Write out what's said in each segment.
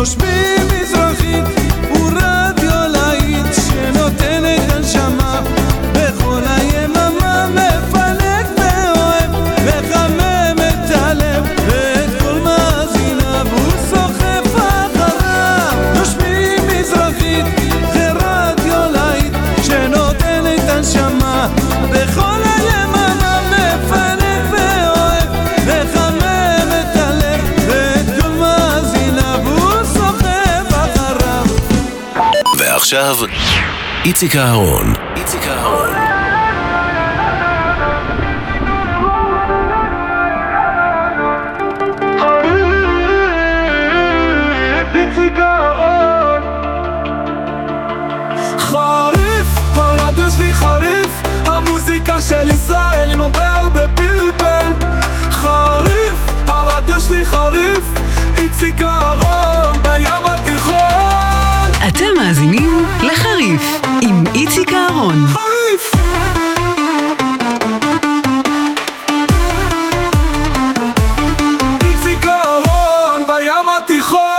עכשיו, איציק אהרון. איציק אהרון.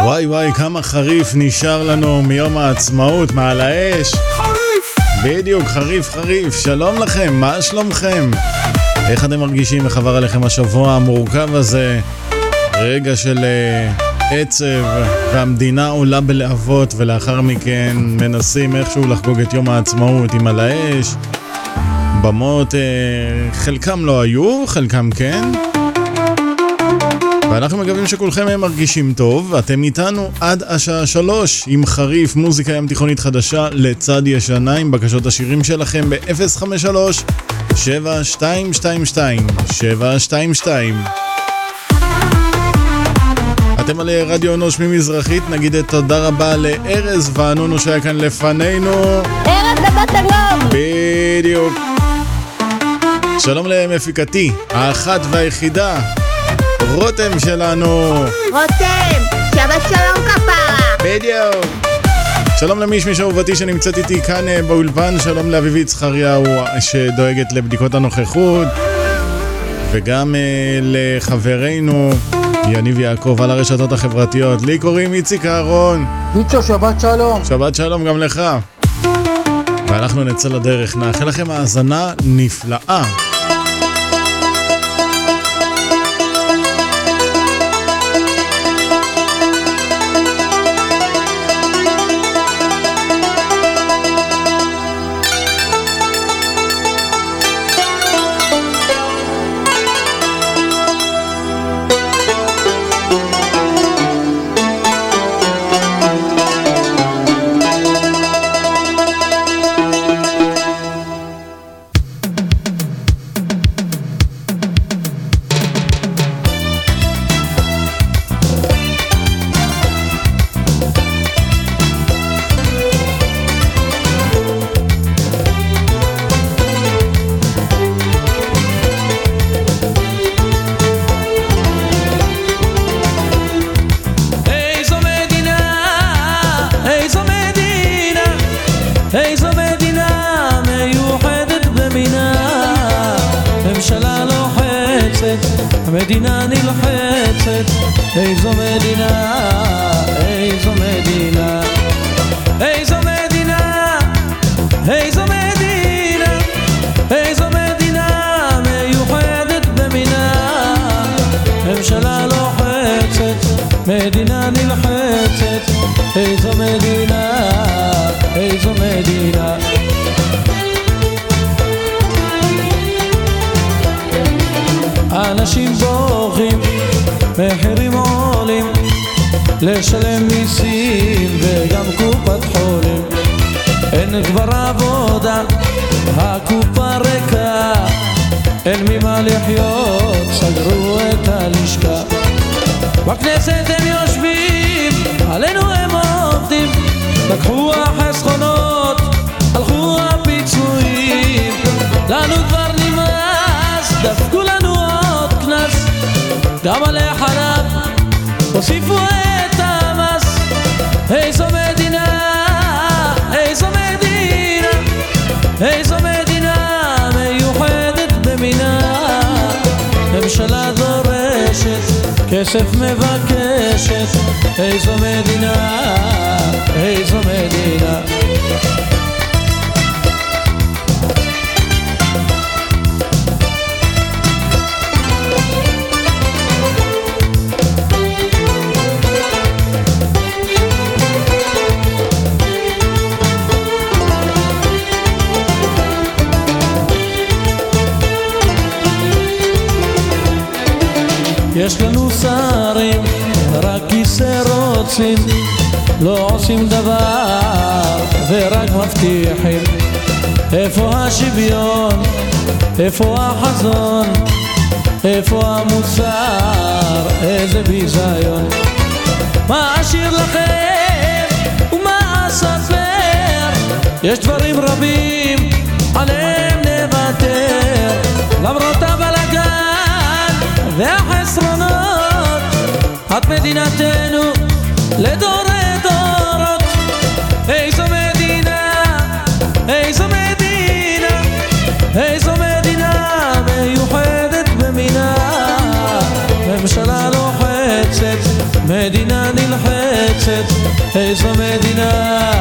וואי וואי, כמה חריף נשאר לנו מיום העצמאות, מעל האש. חריף! בדיוק, חריף חריף. שלום לכם, מה שלומכם? איך אתם מרגישים איך עבר עליכם השבוע המורכב הזה? רגע של אה, עצב, והמדינה עולה בלהבות, ולאחר מכן מנסים איכשהו לחגוג את יום העצמאות עם על האש. במות, אה, חלקם לא היו, חלקם כן. ואנחנו מקווים שכולכם מרגישים טוב, אתם איתנו עד השעה שלוש עם חריף מוזיקה ים תיכונית חדשה לצד ישנה עם בקשות השירים שלכם ב-053 7222 722 אתם על רדיו אנוש ממזרחית, נגיד את תודה רבה לארז וענונו שהיה כאן לפנינו. ארז לבת היום! בדיוק. שלום למפיקתי, האחת והיחידה, רותם שלנו רותם! שבת שלום כפרה! בדיוק. שלום למישמיש אהובתי שנמצאת איתי כאן אה, באולפן, שלום לאביבית זכריהו שדואגת לבדיקות הנוכחות, וגם אה, לחברנו יניב יעקב על הרשתות החברתיות. לי קוראים איציק אהרון, ביצ'ו, שבת שלום. שבת שלום גם לך. ואנחנו נצא לדרך, נאחל לכם האזנה נפלאה. איזו מדינה, איזו מדינה. איזו מדינה, איזו מדינה, איזו מדינה מיוחדת במינה. ממשלה לוחצת, מדינה נלחצת, איזו מדינה, איזו מדינה. אנשים בוכים, מחירים לשלם מיסים וגם קופת חולים. אין כבר עבודה, הקופה ריקה, אין ממה לחיות, סגרו את הלשכה. בכנסת הם יושבים, עלינו הם עובדים, לקחו החסכונות, הלכו הפיצויים, לנו כבר נמאס, דפקו לנו עוד קנס, גם על החלב הוסיפו כסף מבקשת, איזו מדינה, איזו מדינה. רוצים, לא עושים דבר ורק מבטיחים. איפה השוויון? איפה החזון? איפה המוסר? איזה ביזיון. מה אשאיר לכם ומה אספר? יש דברים רבים עליהם נוותר למרות הבלגן והחסרונות את מדינתנו לדורי דורות איזו מדינה, איזו מדינה, איזו מדינה מיוחדת במינה. ממשלה לוחצת, מדינה נלחצת איזו מדינה,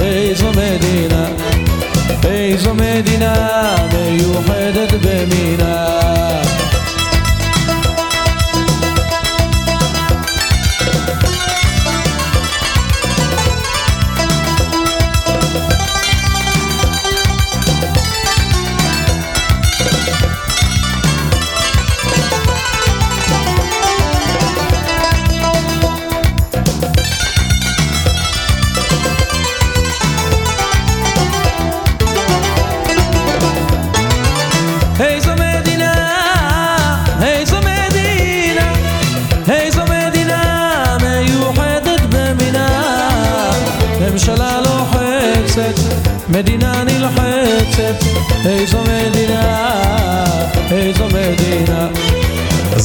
איזו מדינה איזו מדינה מיוחדת במינה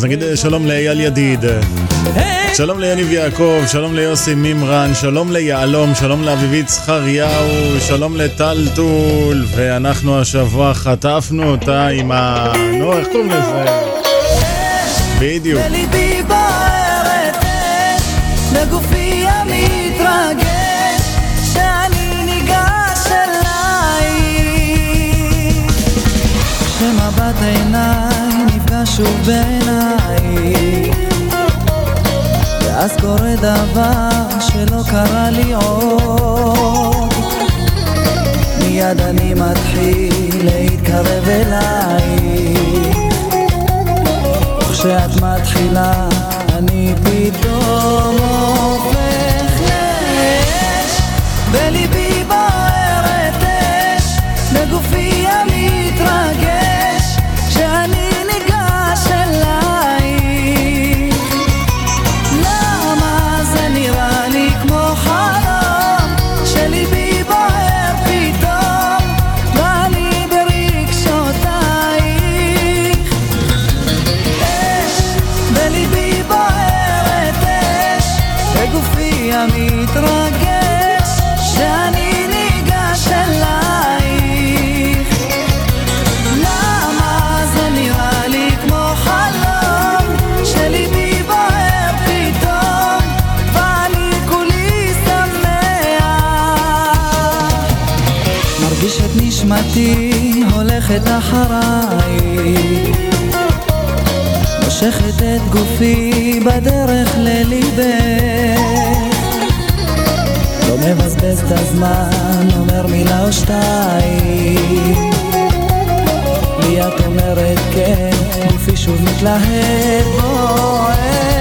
נגיד אה, שלום לאייל ידיד! שלום ליניב יעקב, שלום ליוסי מימרן, שלום ליהלום, שלום לאביבית זכריהו, שלום לטלטול, ואנחנו השבוע חטפנו אותה עם ה... נו, איך קוראים לזה? בדיוק. נפגש שוב בעיניי, ואז קורה דבר שלא קרה לי עוד. מיד אני מתחיל להתקרב אלייך. וכשאת מתחילה אני פתאום הולכת אחריי. מושכת את גופי בדרך לליבך. לא מבזבז את הזמן, אומר מילה או שתיים. לי את אומרת כן, גופי שוב מתלהב בוער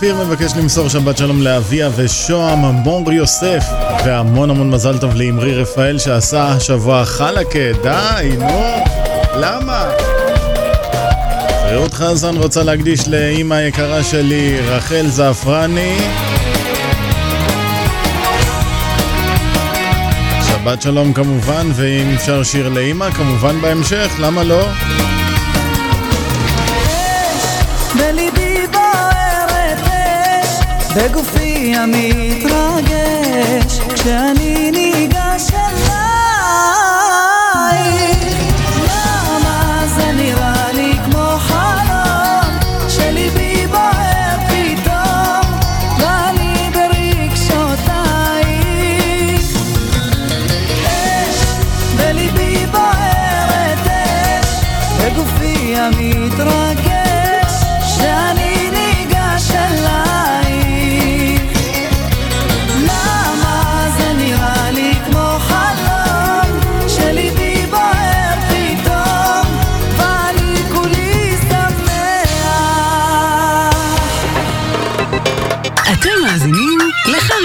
כפיר מבקש למסור שבת שלום לאביה ושוהם מור יוסף והמון המון מזל טוב לאמרי רפאל שעשה השבוע חלקה, די, נו, למה? רעות חזן רוצה להקדיש לאימא היקרה שלי רחל זעפרני שבת שלום כמובן, ואם אפשר שיר לאימא, כמובן בהמשך, למה לא? בגופי אני מתרגש כשאני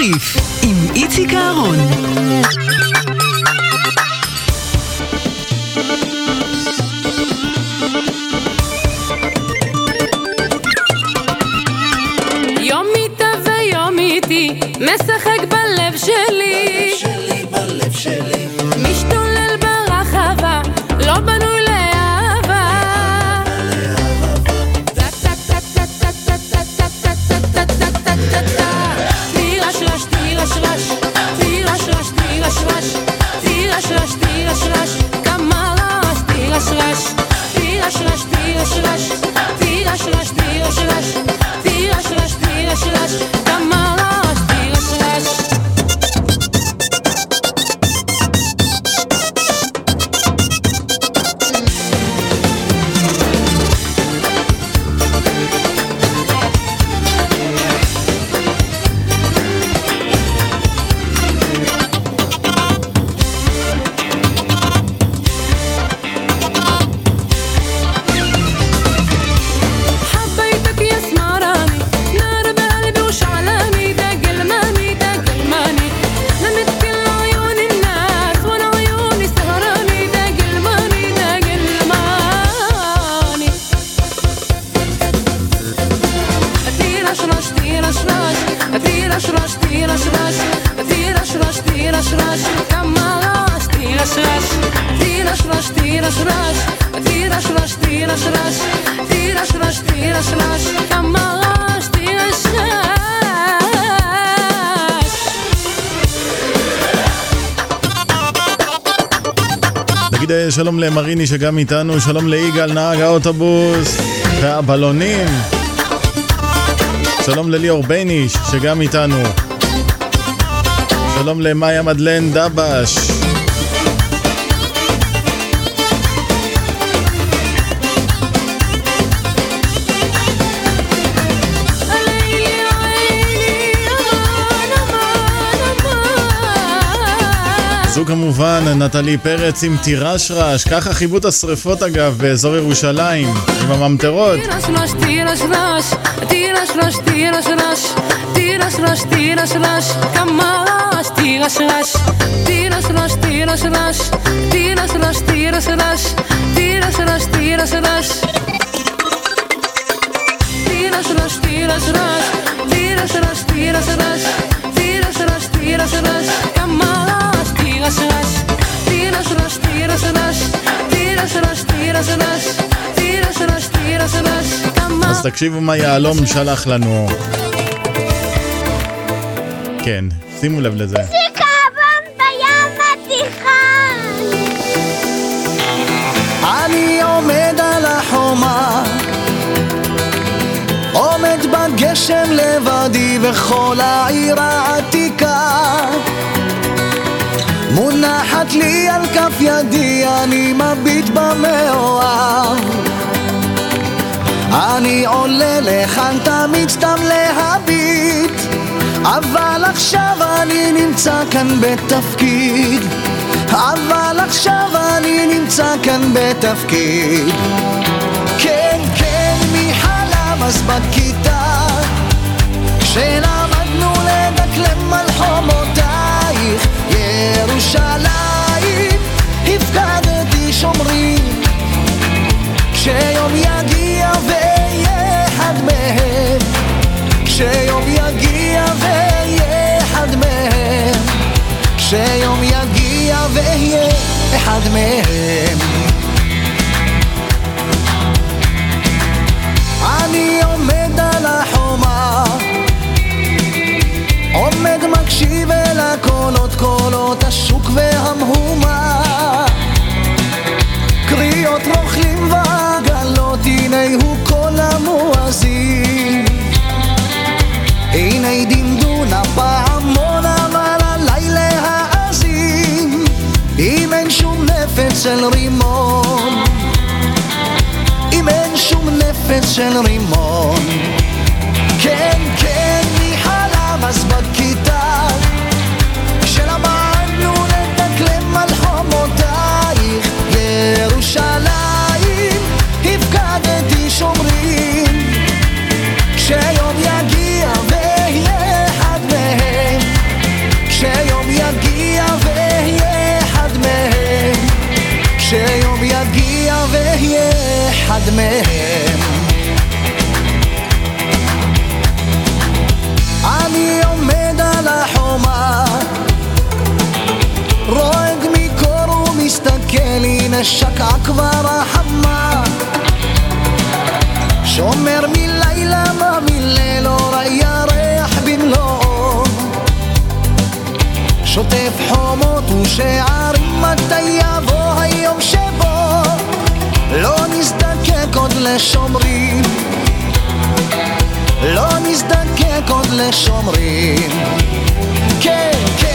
לחריף עם איציק אהרון. שלום למריני שגם איתנו, שלום ליגאל נהג האוטובוס והבלונים. שלום לליאור בייניש שגם איתנו. שלום למאיה מדלן דבש. זו כמובן נטלי פרץ עם תירש רעש, ככה חיבו את השריפות אגב באזור ירושלים, עם הממטרות. תירש רעש, תירש רעש, תירש רעש, תירש רעש, תירש רעש, תירש רעש, כמה רעש, תירש רעש, תירש רעש, תירש רעש, תירש רעש, תירש רעש, תירש רעש, תירש רעש. תירש רעש, תירש רעש, תירש רעש, תירש רעש, תירש רעש, תירש רעש, כמה רעש רש רש תהי רש רש תהי רש רש תהי רש רש תהי רש רש תהי רש רש תהי רש רש אז תקשיבו מה יהלום שלח לנו. כן, שימו לב לזה. אני עומד על החומה עומד בגשם לבדי וכל העיר העתיד מונחת לי על כף ידי, אני מביט במאוהב אני עולה לכאן תמיד סתם להביט אבל עכשיו אני נמצא כאן בתפקיד. אבל עכשיו אני נמצא כאן בתפקיד. כן, כן, מי חלם אז בכיתה כשלמדנו של רימון הנה שקעה כבר החמה. שומר מלילה מה מליל אור במלואו. שוטף חומות ושערים מתי יבוא היום שבו. לא נזדקק עוד לשומרים. לא נזדקק עוד לשומרים. כן, כן,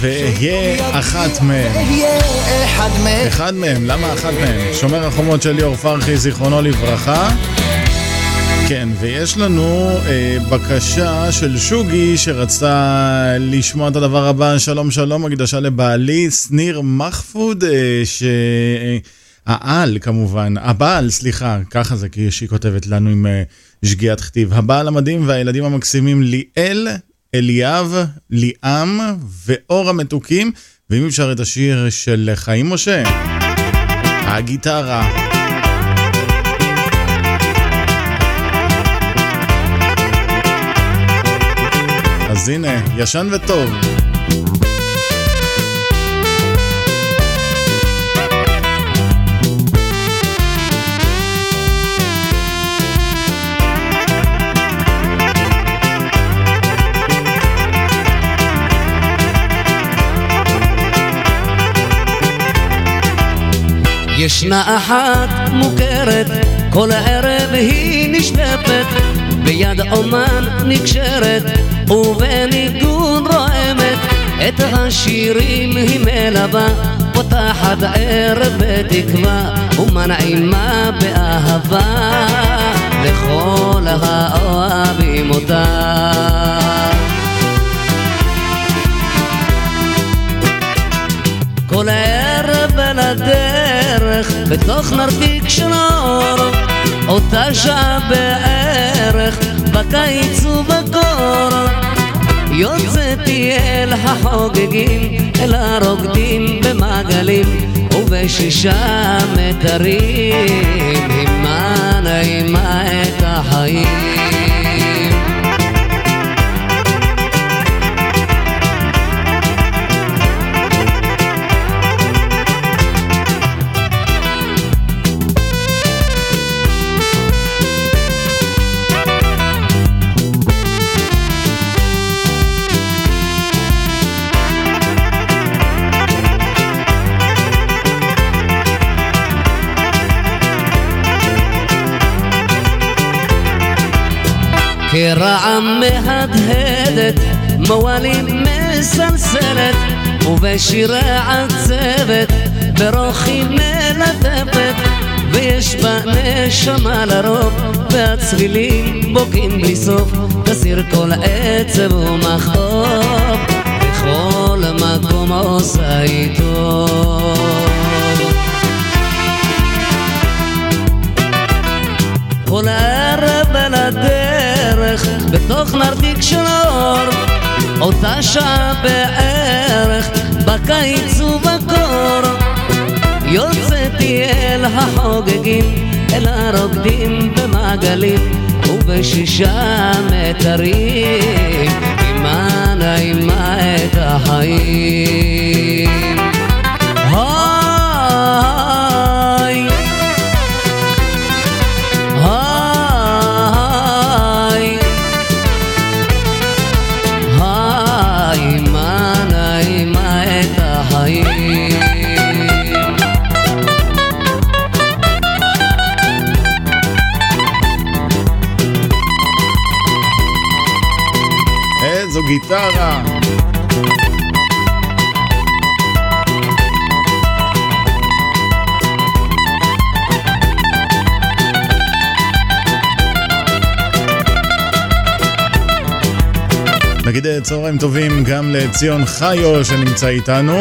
ואהיה אחת מהם. אחד מהם למה אחת מהם? שומר החומות של ליאור פרחי, זיכרונו לברכה. כן, ויש לנו אה, בקשה של שוגי שרצתה לשמוע את הדבר הבא, שלום שלום, הקדשה לבעלי, שניר מחפוד, אה, שהעל כמובן, הבעל, סליחה, ככה זה כי שהיא כותבת לנו עם אה, שגיאת כתיב. הבעל המדהים והילדים המקסימים ליאל, אליאב, ליאם ואור המתוקים, ואם אפשר את השיר של חיים משה, הגיטרה. אז הנה, ישן וטוב. ישנה אחת מוכרת, כל ערב היא נשלפת, ביד אומן נקשרת, ובניגון רועמת, את השירים היא מלווה, פותחת ערב בתקווה, ומנעימה באהבה, לכל האוהבים אותה. כל ערב על הדרך, בתוך נרתיק של אור, אותה שעה בערך, בקיץ ובקור. יוצאתי אל החוגגים, אל הרוקדים במעגלים, ובשישה מטרים, הימה נעימה את החיים. כרעם מהדהדת, מוואלים מסלסלת, ובשירי עצבת, ברוחי מלטפת, ויש בה נשמה לרוב, והצלילים בוקעים בלי סוף, תסיר כל עצב ומכאוב, בכל מקום עושה איתו. כל בתוך נרתיק של אור אותה שעה בערך בקיץ ובקור. יוצאתי אל החוגגים אל הרוקדים במעגלים ובשישה מטרים. עימה נעימה את החיים גיטרה. נגיד אה, צהריים טובים גם לציון חיו שנמצא איתנו.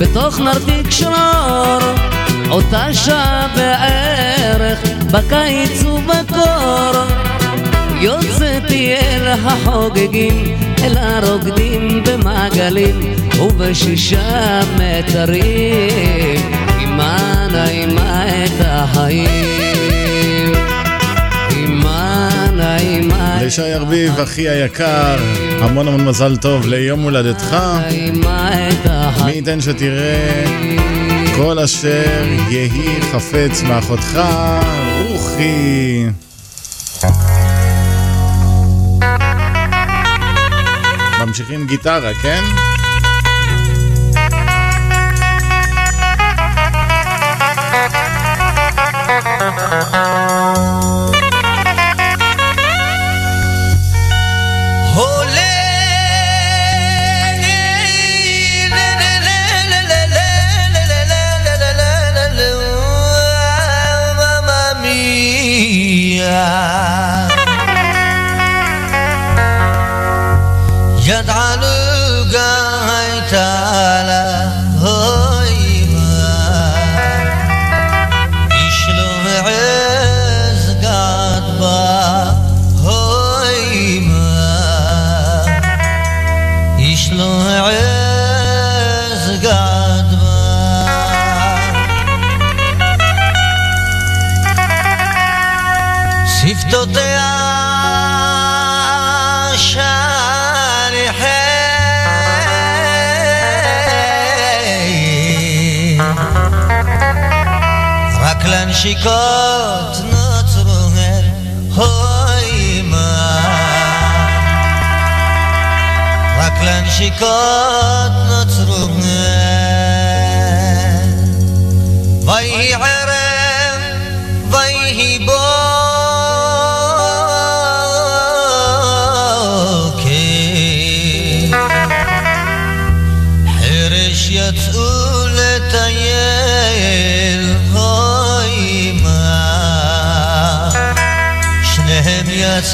בתוך נרתיק של אור אותה שעה בערך בקיץ ובקור. יוצאתי אל החוגגים אל הרוקדים במעגלים ובשישה מטרים. עימה נעימה את החיים לשי ארביב, אחי היקר, המון המון מזל טוב ליום הולדתך. מי ייתן שתראה כל אשר יהי חפץ מאחותך, רוחי. ממשיכים גיטרה, כן? רק לנשיקות נוצרו הן הוי מה רק לנשיקות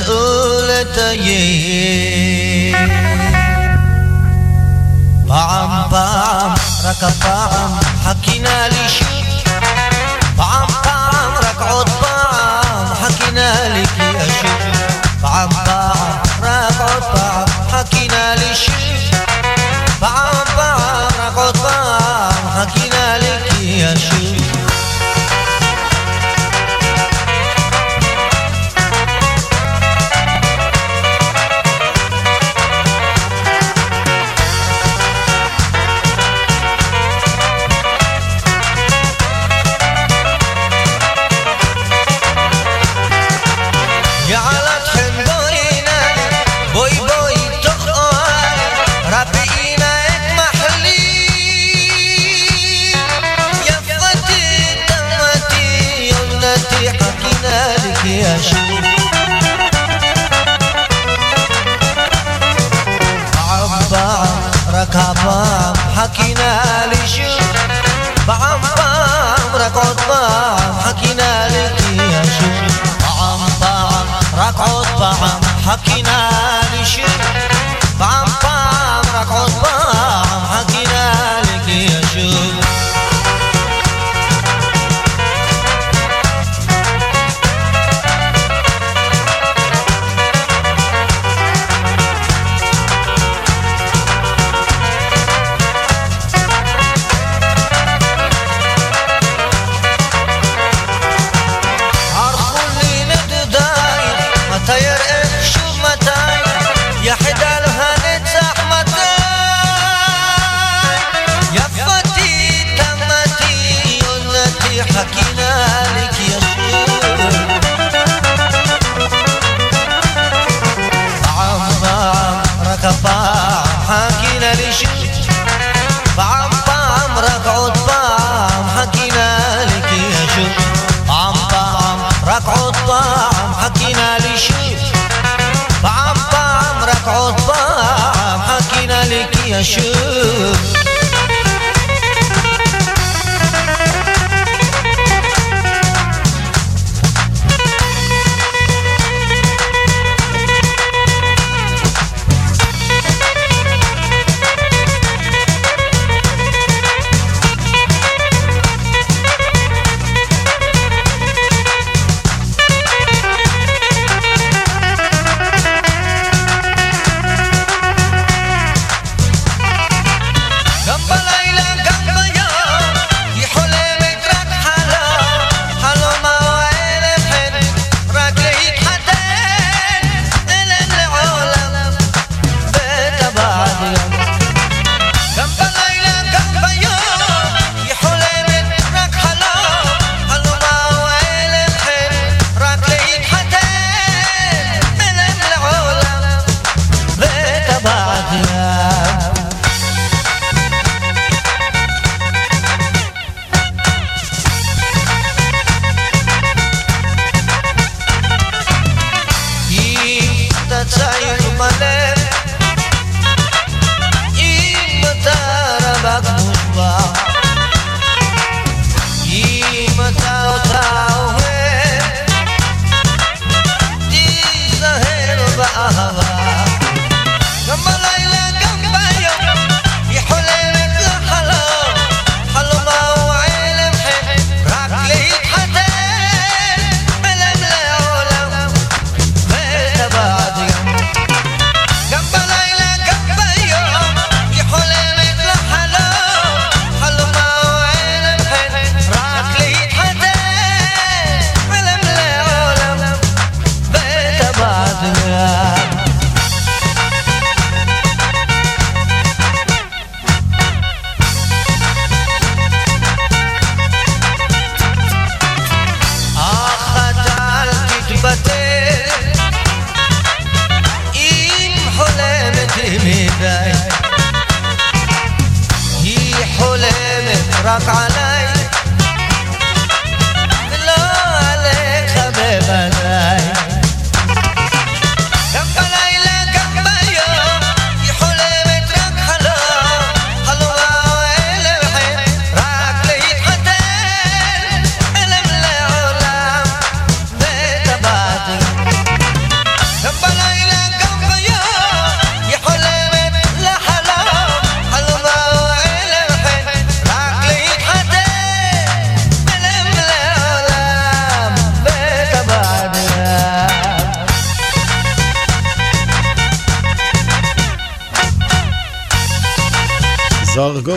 יצאו לטייל פעם פעם רק הפעם חכינה לי שוב פעם פעם רק עוד פעם חכינה לי כי אשוב פעם פעם רק עוד פעם חכינה לי שוב פעם פעם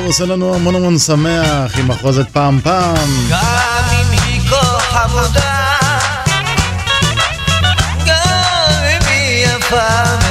עושה לנו המון המון שמח עם אחוזת פעם פעם. גם אם היא כה חמודה, גם אם היא יפה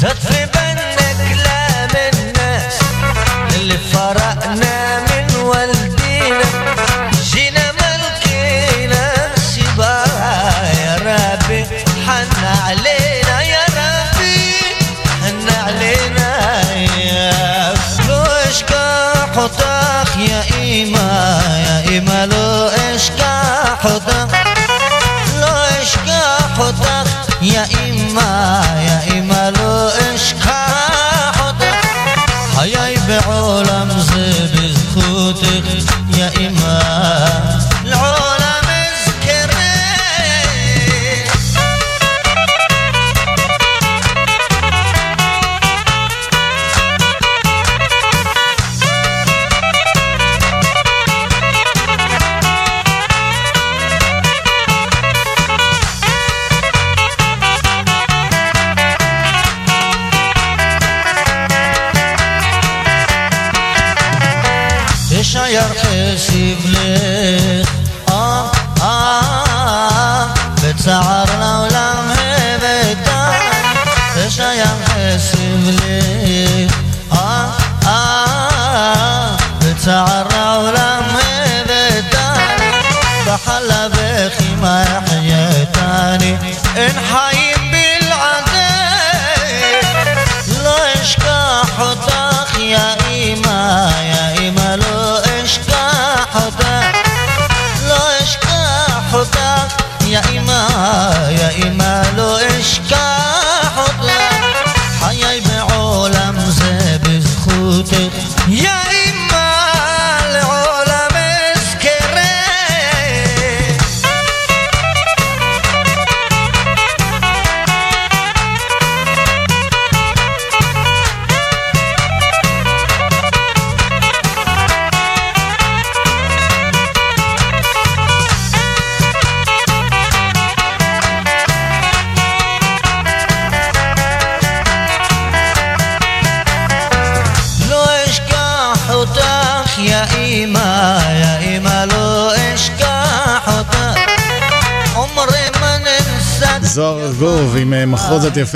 这嘴巴。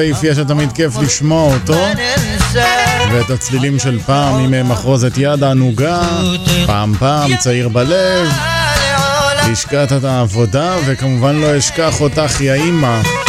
יפהפייה שתמיד כיף לשמוע אותו. ואת הצלילים של פעם עם אה, מחרוזת יד הענוגה פעם פעם צעיר בלב. לשכת העבודה וכמובן לא אשכח אותך יא אימא.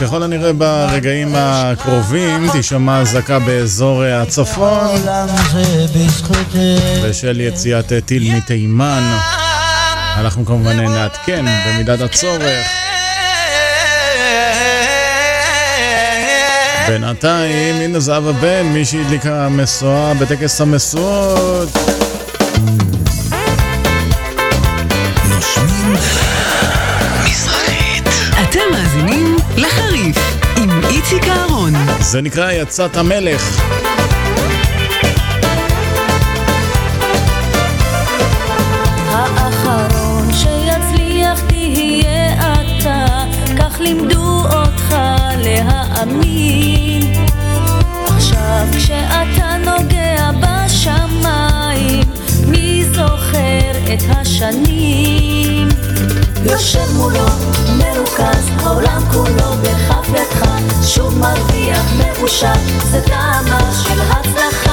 ככל הנראה ברגעים הקרובים תישמע אזעקה באזור אה, הצפון. בשל יציאת אה, טיל מתימן אנחנו כמובן נעדכן במידת הצורך בינתיים, הנה זהבה בן, מי שהדליקה משואה בטקס המשואות. זה נקרא יצאת המלך. לימדו אותך להאמין. עכשיו כשאתה נוגע בשמיים, מי זוכר את השנים? יושב מולו, מרוכז, העולם כולו בכף ידך, שוב מרוויח, מאושר, זה טעמה של הצלחה.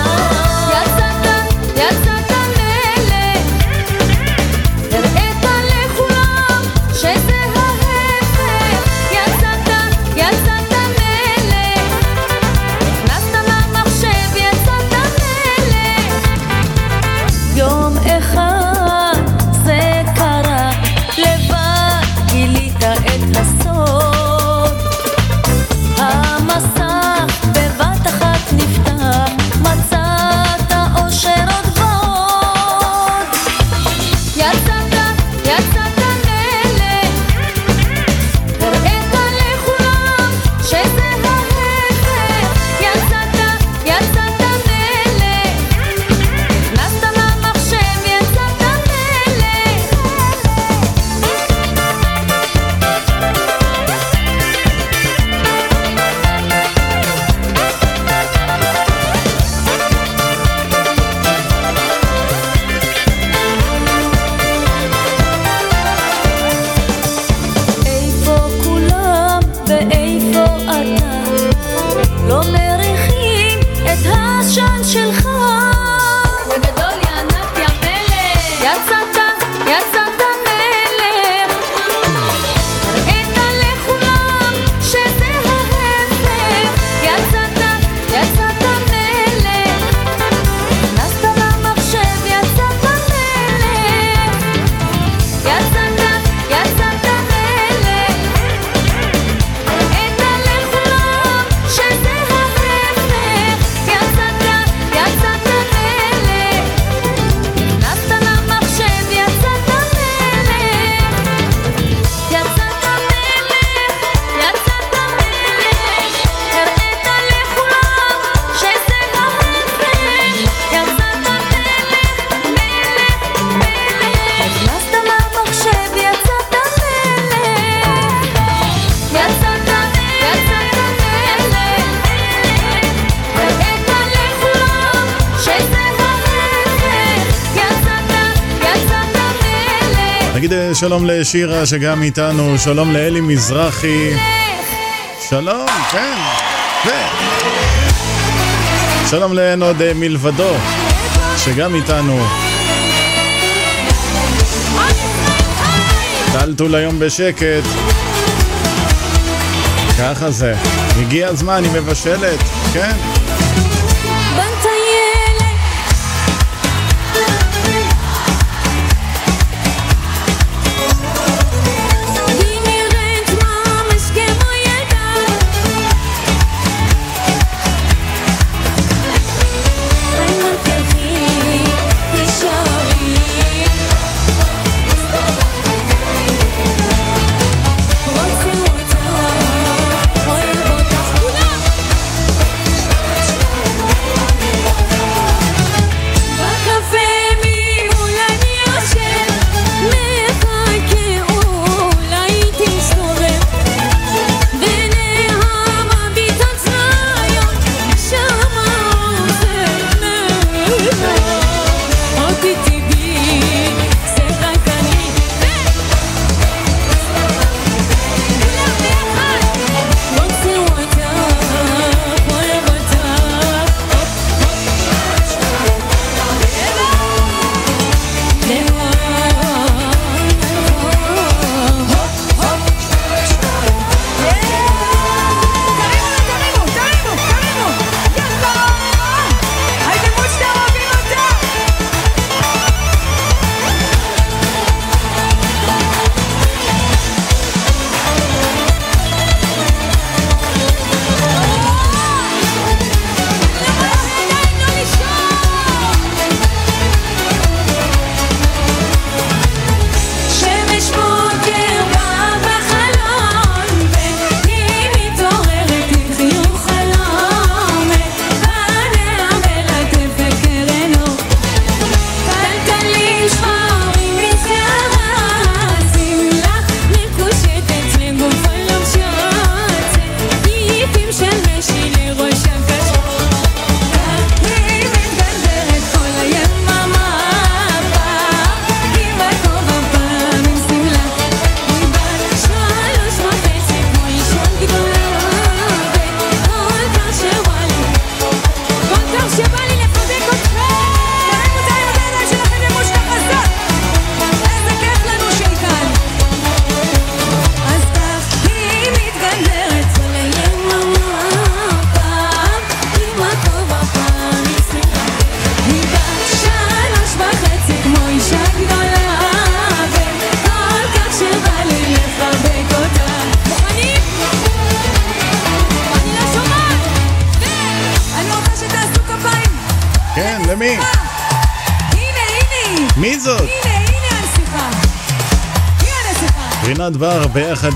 שלום לשירה שגם איתנו, שלום לאלי מזרחי, שלום, כן, ו... שלום לאין עוד אה, מלבדו, שגם איתנו. טלטול היום בשקט. ככה זה. הגיע הזמן, היא מבשלת, כן.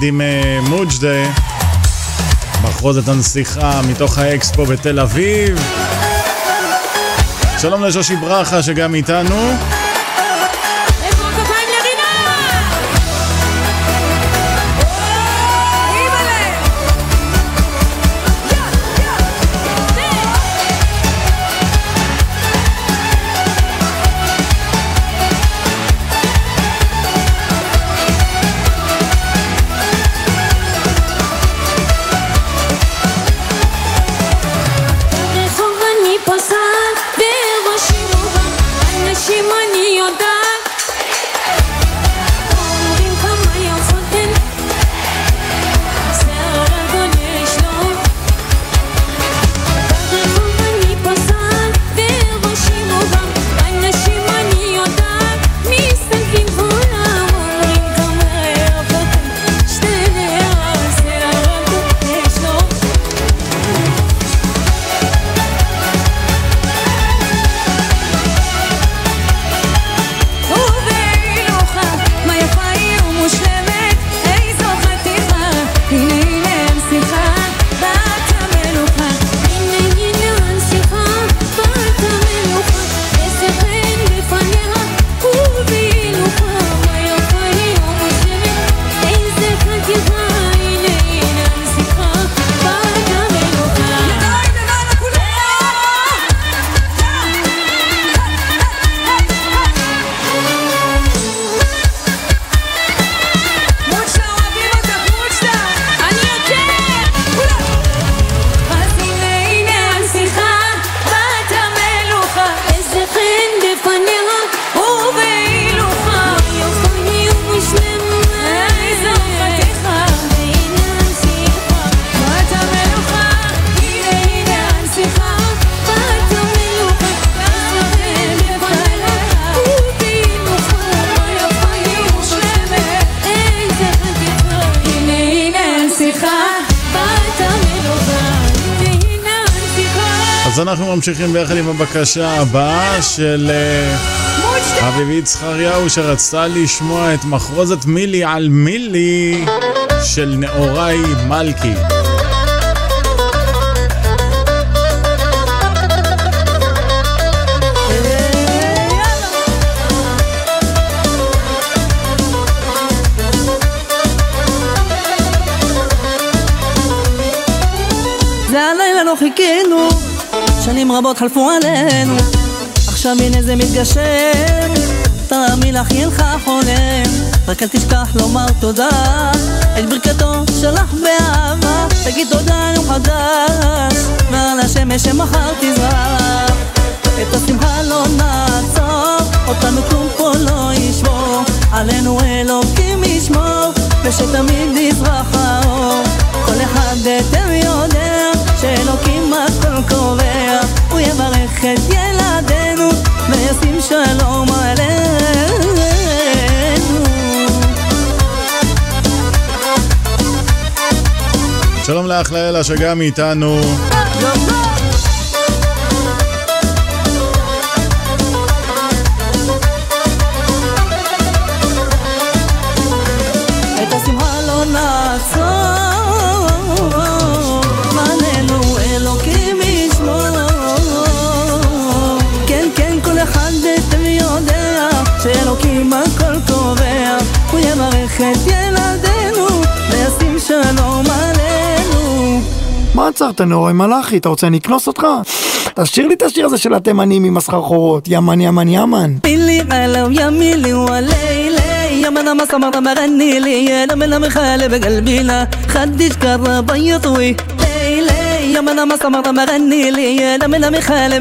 ביחד עם אה, מוג'דה. מחרוזת הנסיכה מתוך האקספו בתל אביב. שלום לשושי ברכה שגם איתנו. ממשיכים ביחד עם הבקשה הבאה של אה, אביבית זכריהו שרצתה לשמוע את מחרוזת מילי על מילי של נאורי מלכי. שנים רבות חלפו עלינו. עכשיו הנה זה מתגשם, תרמי לך יהיה לך חולם רק אל תשכח לומר תודה, את ברכתו שלך באהבה. תגיד תודה יום חדש, ועל השמש שמחר תזרח. את השמחה לא נעצור, אותנו כלום פה לא ישבור. עלינו אלוקים ישמור, ושתמיד יזרח האור. כל אחד היטב יודע שאלוקים הכל קובע הוא יברך את ילדינו וישים שלום עלינו שלום לך לאלה שגם איתנו. את מה עצרת נאורי מלאכי? אתה רוצה אני אקנוס אותך? תשאיר לי את השיר הזה של התימנים עם הסחרחורות, ימן ימן ימן. מילי قالوا يا ميلي وليلي يا من ما صمت مغني لي يا لما لما خالي بقلبينا خدش قرب يطوي ليلي يا من ما صمت مغني لي يا لما لما خالي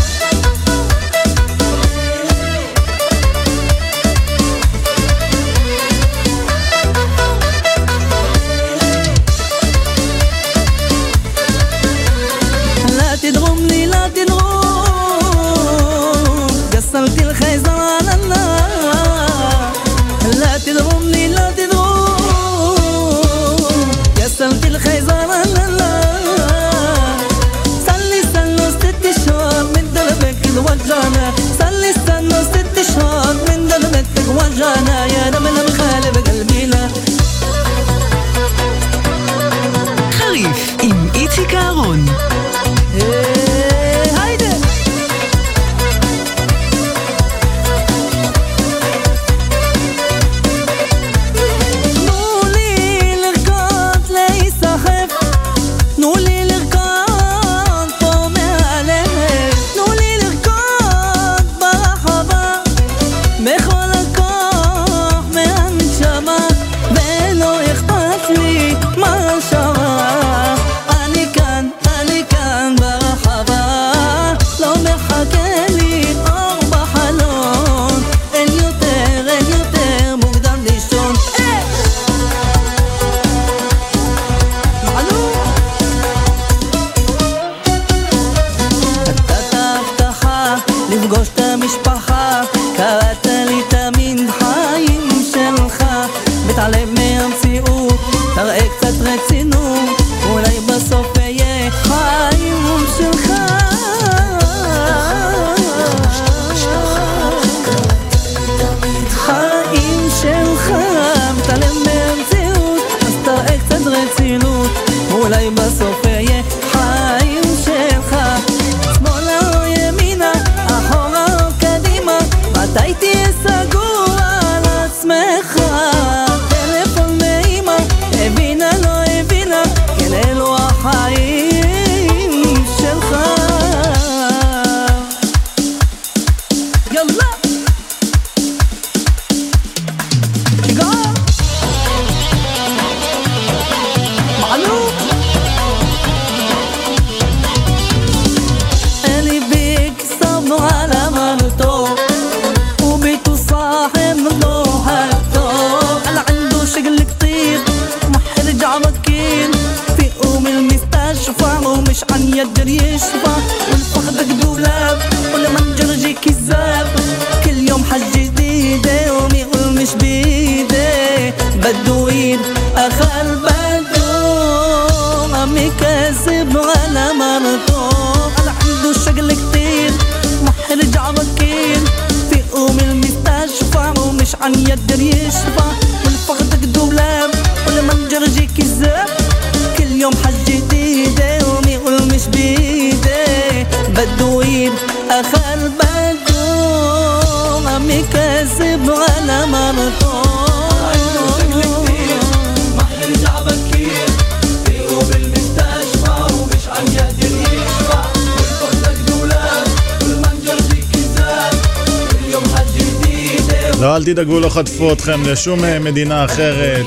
לא, אל תדאגו, לא חטפו אתכם לשום אה, מדינה אחרת.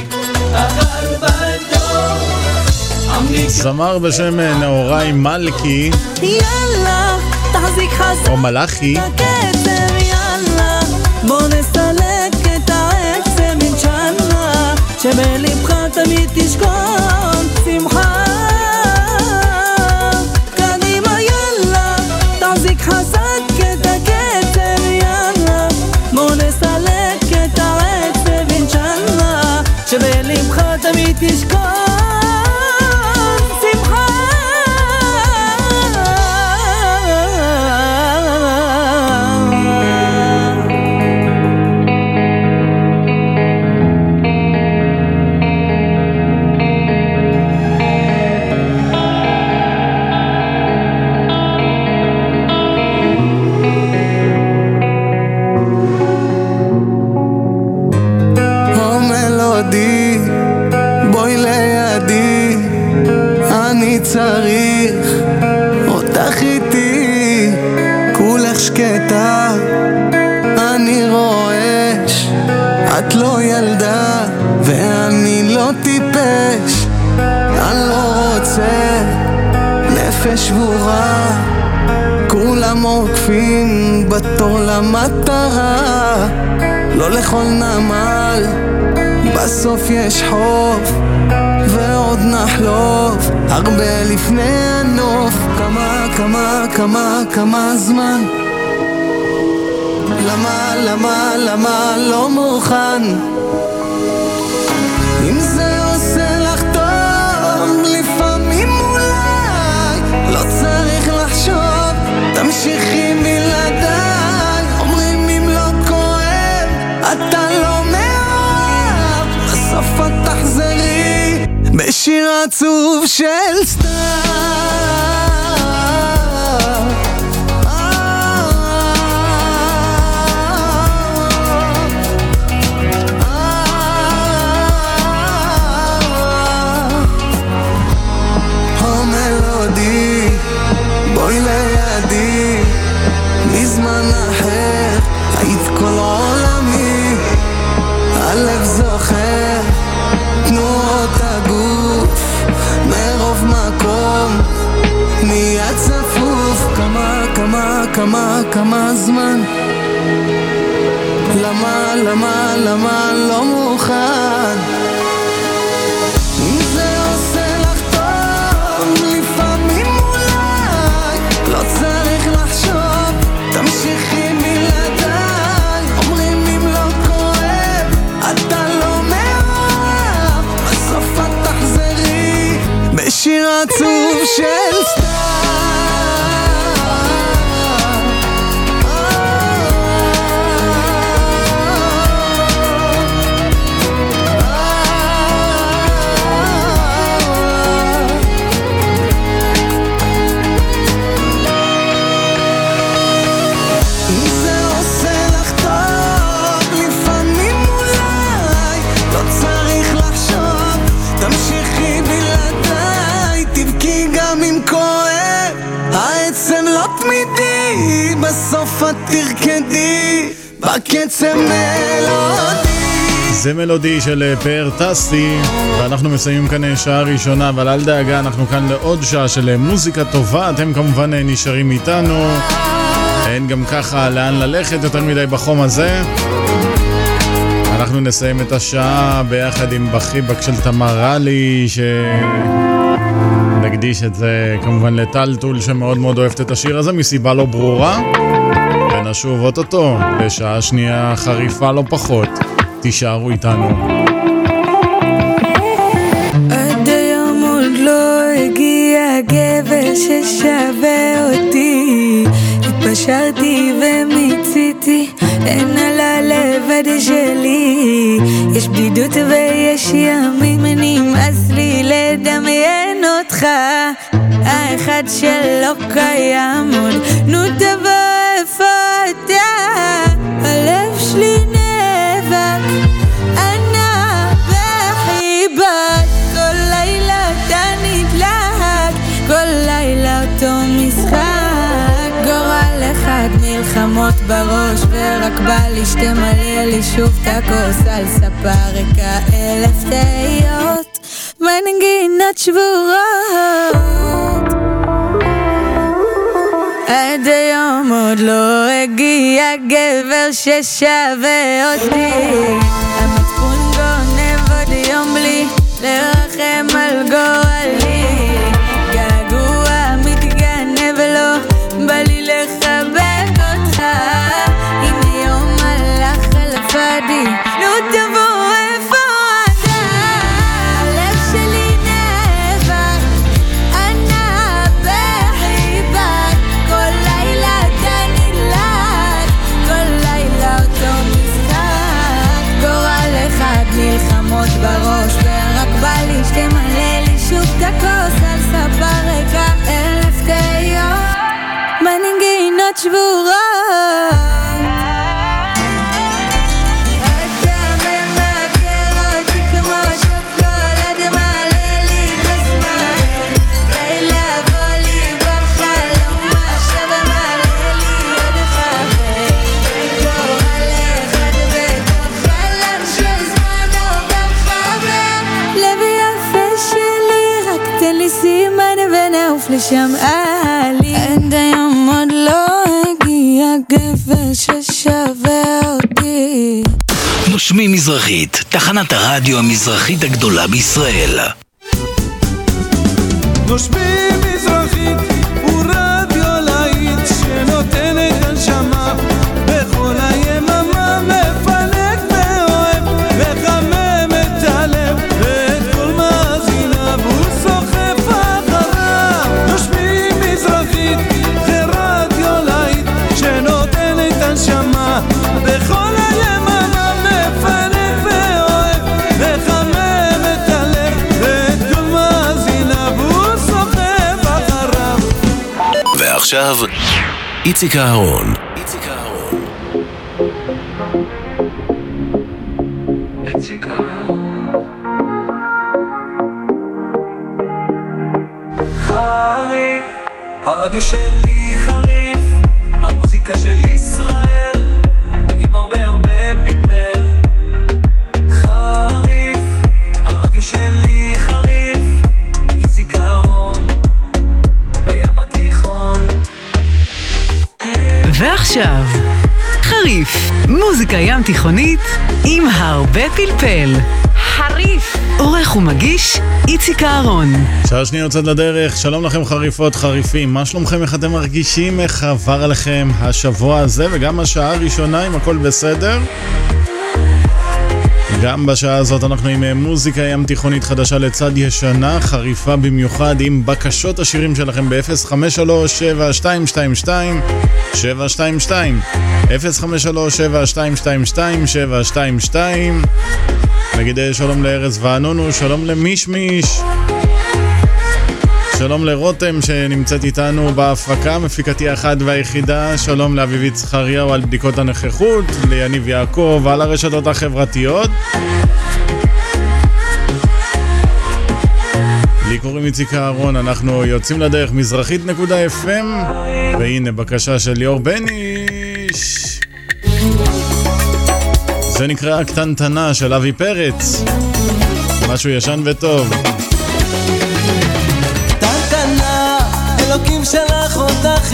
זמר בשם אה, נהוראי מלכי. או מלאכי. בקצב, שבליבך בתור למטרה לא לכל נמל. בסוף יש חוף ועוד נחלוף. הרבה לפני הנוף. כמה כמה כמה כמה זמן? למה למה למה לא מוכן בשיר עצוב של סתיו כמה, כמה, זמן, למה, למה, למה לא מוכן? אם זה עושה לך תמידי, בסוף את תרקדי, בקצב מלודי. זה מלודי של אה, פאר טסי, ואנחנו מסיימים כאן אה, שעה ראשונה, אבל אל דאגה, אנחנו כאן לעוד שעה של אה, מוזיקה טובה, אתם כמובן נשארים איתנו. אין גם ככה לאן ללכת יותר מדי בחום הזה. אנחנו נסיים את השעה ביחד עם בחיבק של תמרלי, שנקדיש את זה כמובן לטלטול שמאוד מאוד אוהבת את השיר הזה מסיבה לא ברורה. ונשוב אוטוטו לשעה שנייה חריפה לא פחות. תישארו איתנו. עד היום עוד לא הגיע גבר ששווה אותי התפשרתי ומיציתי, אין על הלבד שלי יש בדידות ויש ימים, נמאס לי לדמיין אותך האחד שלא קיים עוד, נו תבוא איפה אתה? הלב שלי נאבק. ענה וחיבת כל לילה אתה נדלק. כל לילה אותו משחק. גורל אחד מלחמות בראש ורק בא לי שתמלא לי שוב את הכוס על ספה ריקה. אלף תהיות מנגינות שבורות עד היום עוד לא הגיע גבר ששווה אותי המצפון גונב עוד יום בלי לרחם על גורלי שמעה לי עד היום עוד לא הגיע גבר ששווה אותי. נושמים מזרחית, תחנת הרדיו המזרחית הגדולה בישראל. נושמים מזרחית. ועכשיו, איציק אהרון. חריף, הרדיו שלי חריף, המוזיקה של ישראל, ועכשיו, חריף, מוזיקה ים תיכונית עם הרבה פלפל. חריף. עורך ומגיש איציק אהרון. שעה שנייה יוצאת לדרך, שלום לכם חריפות חריפים, מה שלומכם, איך אתם מרגישים, איך עבר עליכם השבוע הזה וגם השעה הראשונה, אם הכל בסדר? גם בשעה הזאת אנחנו עם אה, מוזיקה ים תיכונית חדשה לצד ישנה, חריפה במיוחד עם בקשות השירים שלכם ב-053-7222 722 053-7222 נגיד אה, שלום לארז וענונו, שלום למישמיש שלום לרותם שנמצאת איתנו בהפקה, מפיקתי האחת והיחידה, שלום לאביבית זכריהו על בדיקות הנכחות, ליניב יעקב על הרשתות החברתיות. לי קוראים איציק אהרון, אנחנו יוצאים לדרך מזרחית.fm והנה בקשה של ליאור בניש. זה נקרא הקטנטנה של אבי פרץ. משהו ישן וטוב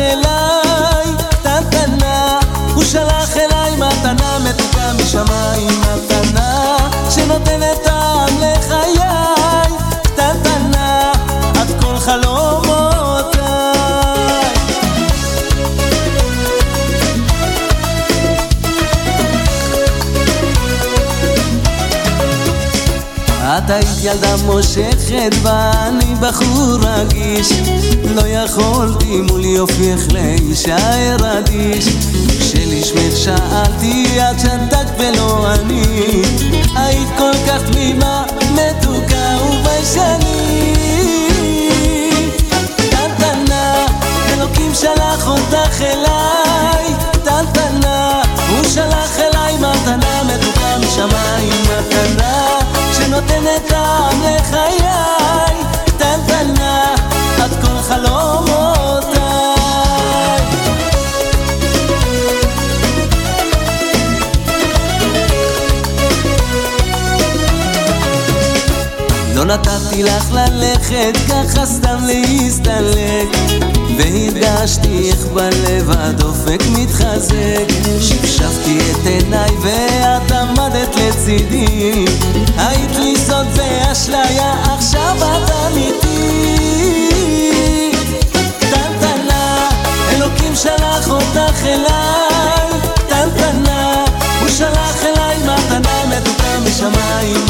אותך את ילדה מושכת ואני בחור רגיש. לא יכולתי מול יופייך להישאר אדיש. כשלשמך שאלתי את שתקת ולא אני? היית כל כך תמימה, מתוקה וביישנית. קטנטנה, אלוקים שלח אותך אליי שנותנת טעם לחיי. קטנטנה, את כל חלומותיי. לא נתתי לך ללכת ככה סתם להסתלק והרגשתי איך בלב הדופק מתחזק. שפשפתי את עיניי ואת עמדת לצידי. היית לי סוד ואשליה עכשיו את אמיתי. קטנטנה אלוקים שלח אותך אליי. קטנטנה הוא שלח אליי מתנה מתוקה משמיים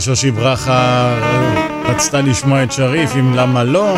שושי ברכה רצתה לשמוע את שריף עם למה לא.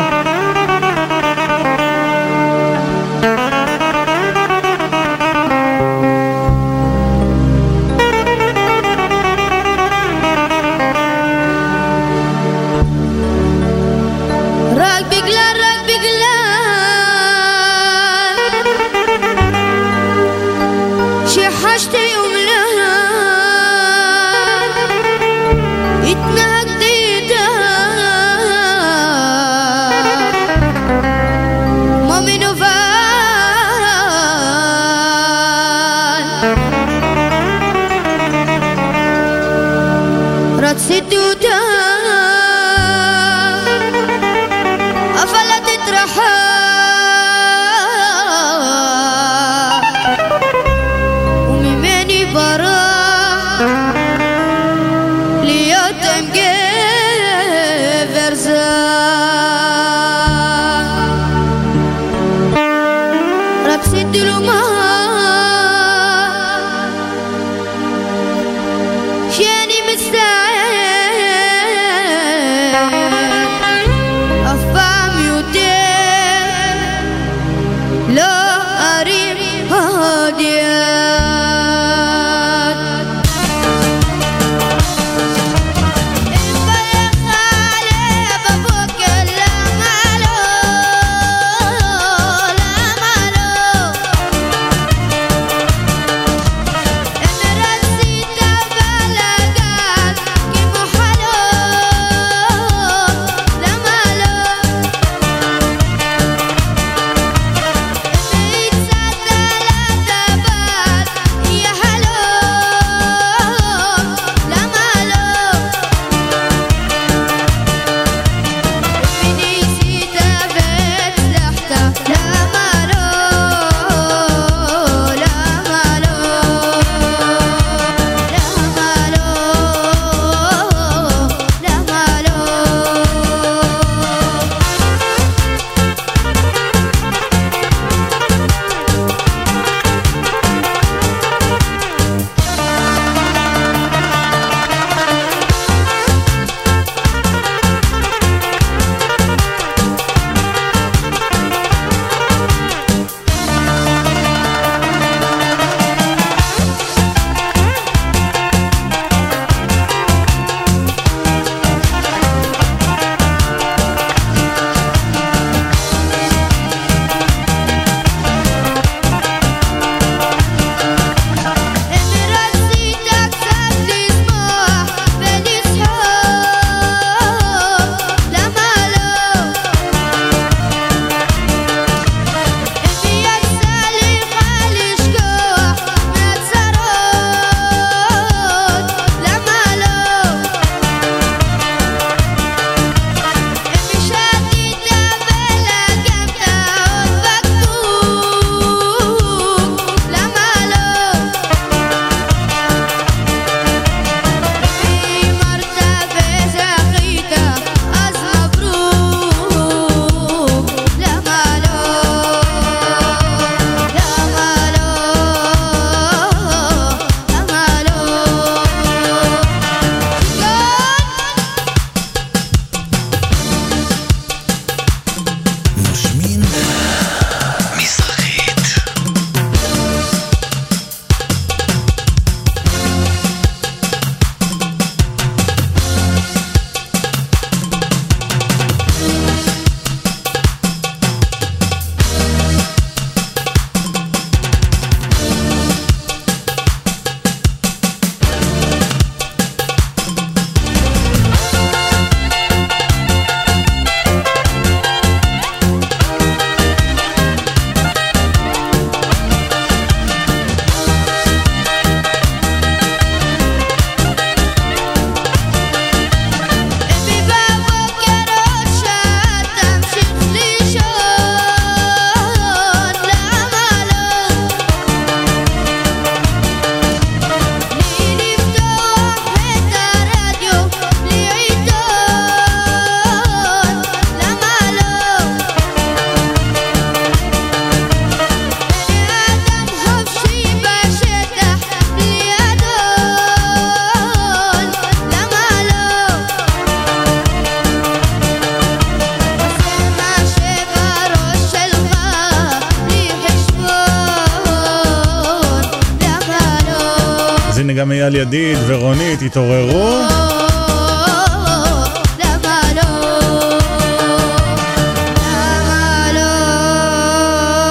לא?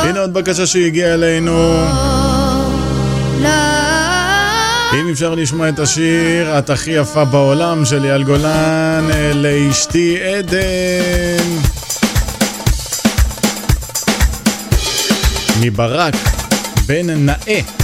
הנה עוד בקשה שהגיעה אלינו. אם אפשר לשמוע את השיר "את הכי יפה בעולם" של אייל גולן אה, לאשתי עדן. מברק בן נאה.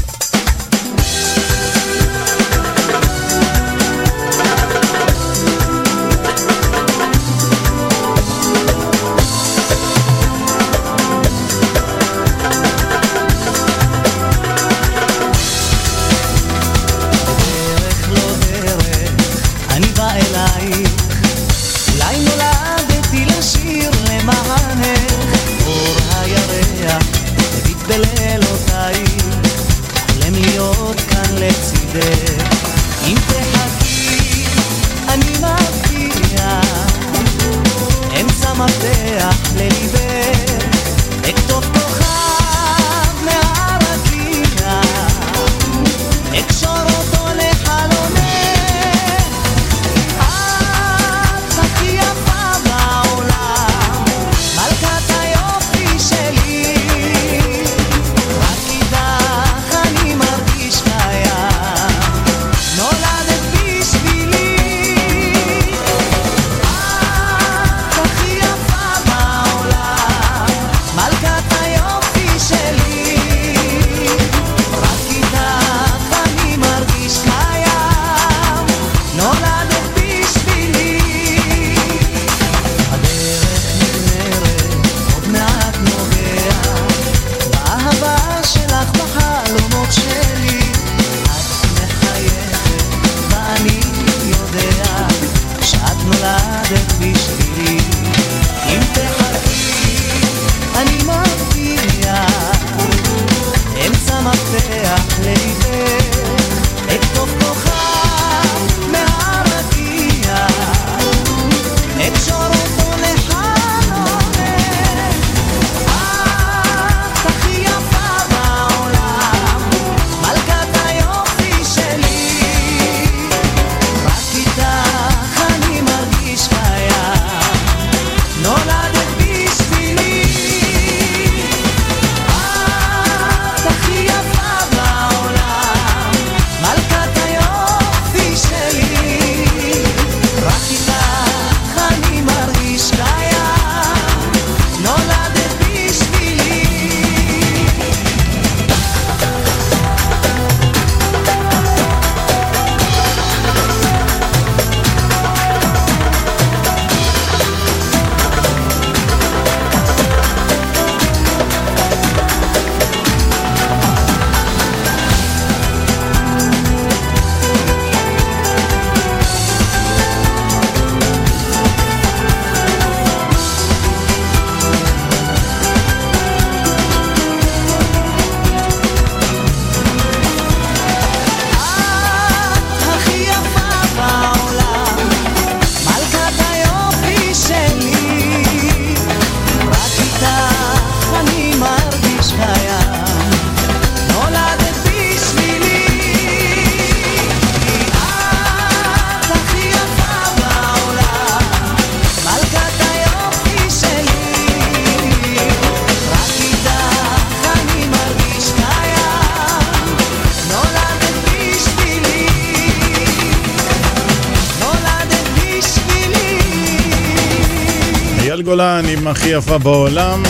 יפה בעולם.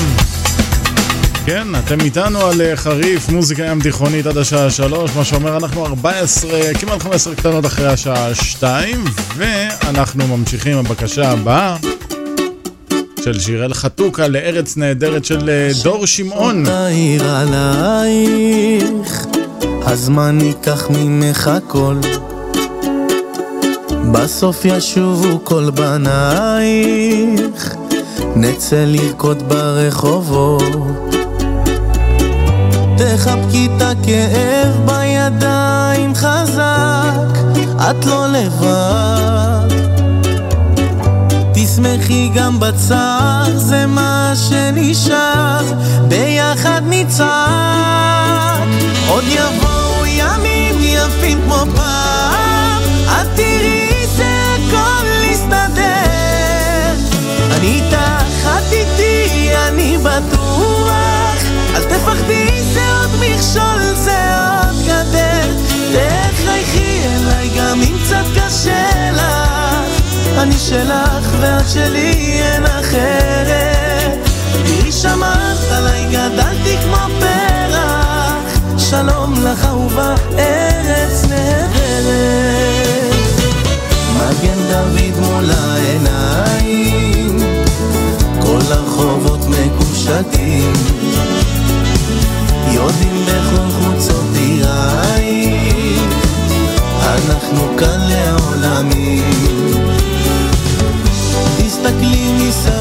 כן, אתם איתנו על אה, חריף, מוזיקה ים תיכונית עד השעה שלוש, מה שאומר אנחנו 14, כמעט 15 קטנות אחרי השעה 2, ואנחנו ממשיכים הבקשה הבאה של שיראל חתוקה לארץ נהדרת של אה, דור שמעון. הזמן ייקח ממך הכל. בסוף ישובו כל בנייך, נצא לרקוד ברחובות. תחבקי את הכאב בידיים חזק, את לא לבד. תשמחי גם בצער, זה מה שנשאר, ביחד נצעק. עוד יבואו ימים יפים כמו פעם, את תראי זה הכל יסתדר. אני איתך המכשול זה הגדר, תחייכי אליי גם אם קצת קשה לך, אני שלך ואת שלי אין אחרת. היא שמעת עליי, גדלתי כמו פרח, שלום לך אהובה, ארץ נהדרת. מגן דוד מול העיניים, כל הרחובות מקושטים. יודעים בכל חוצותיי, אנחנו כאן לעולמים. תסתכלי מסביב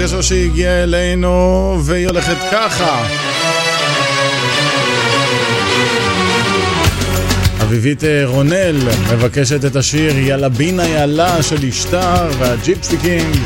עוד שהיא הגיעה אלינו, והיא הולכת ככה. אביבית אה, רונל מבקשת את השיר "יאללה בינה יאללה" של אשתר והג'יפסי קינג.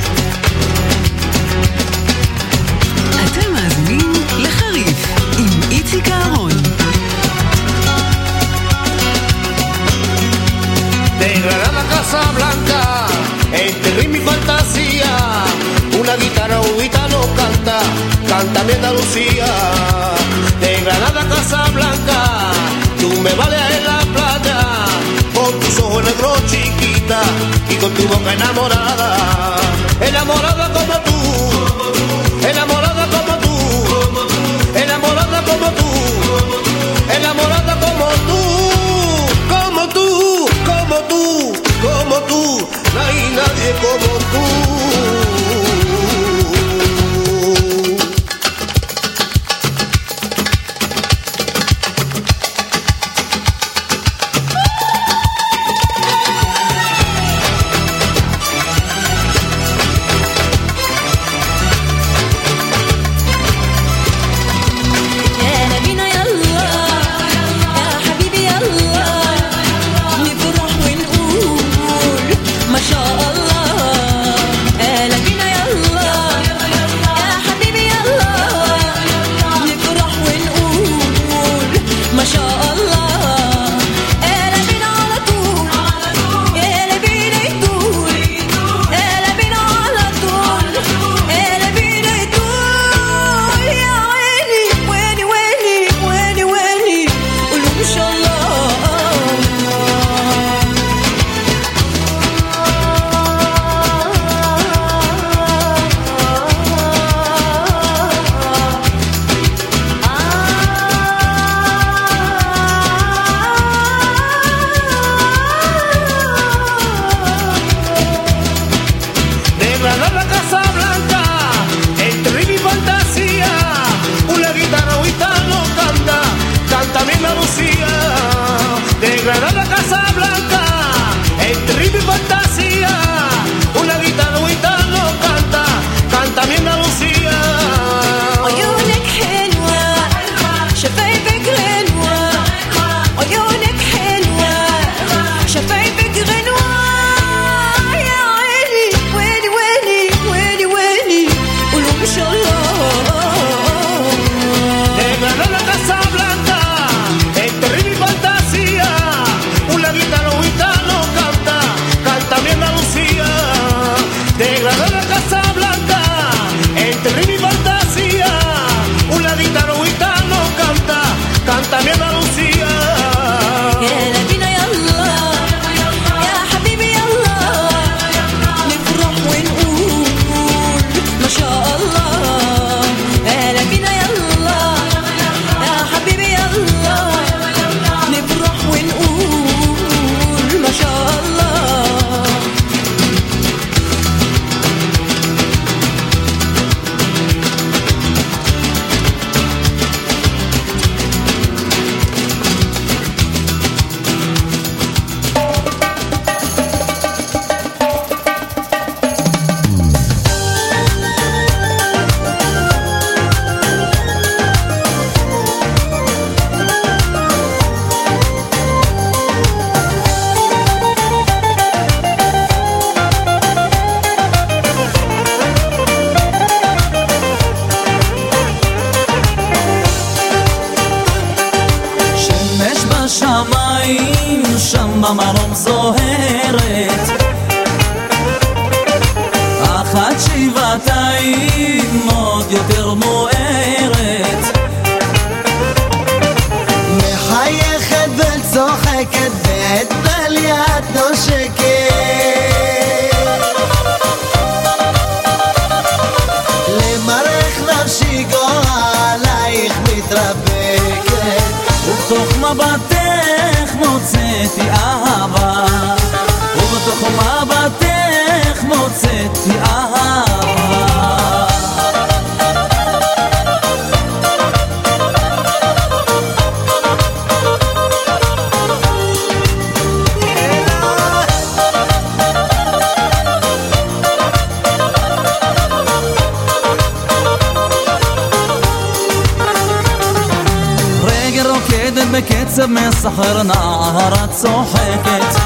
רוקדת בקצב מסחרר נערה צוחקת.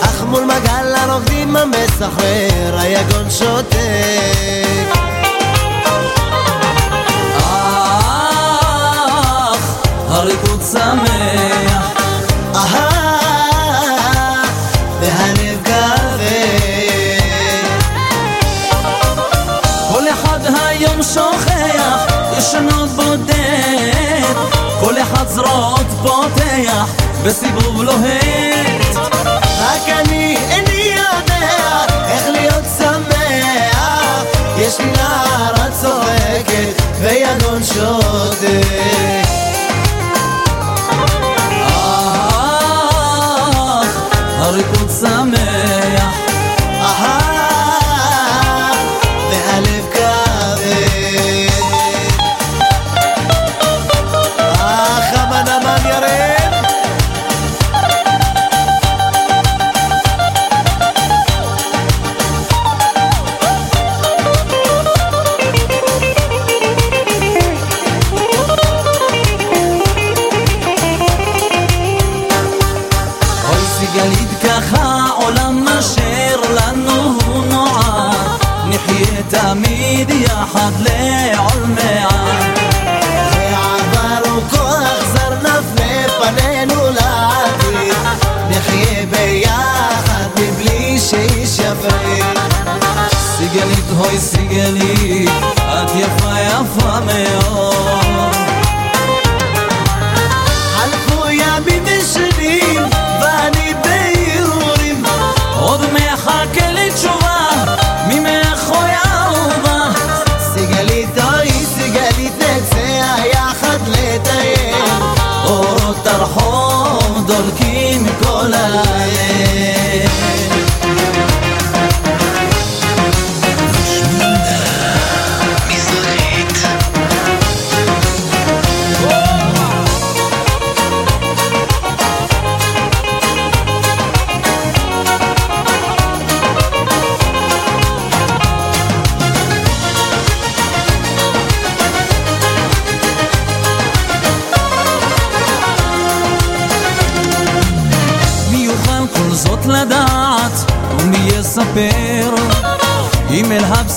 אך מול מגל הרוקדים המסחרר היגון שותק. אך הריקוד שמח פותח בסיבוב לוהט. רק אני איני יודע איך להיות שמח. יש לי נערה צוחקת ויגון שותק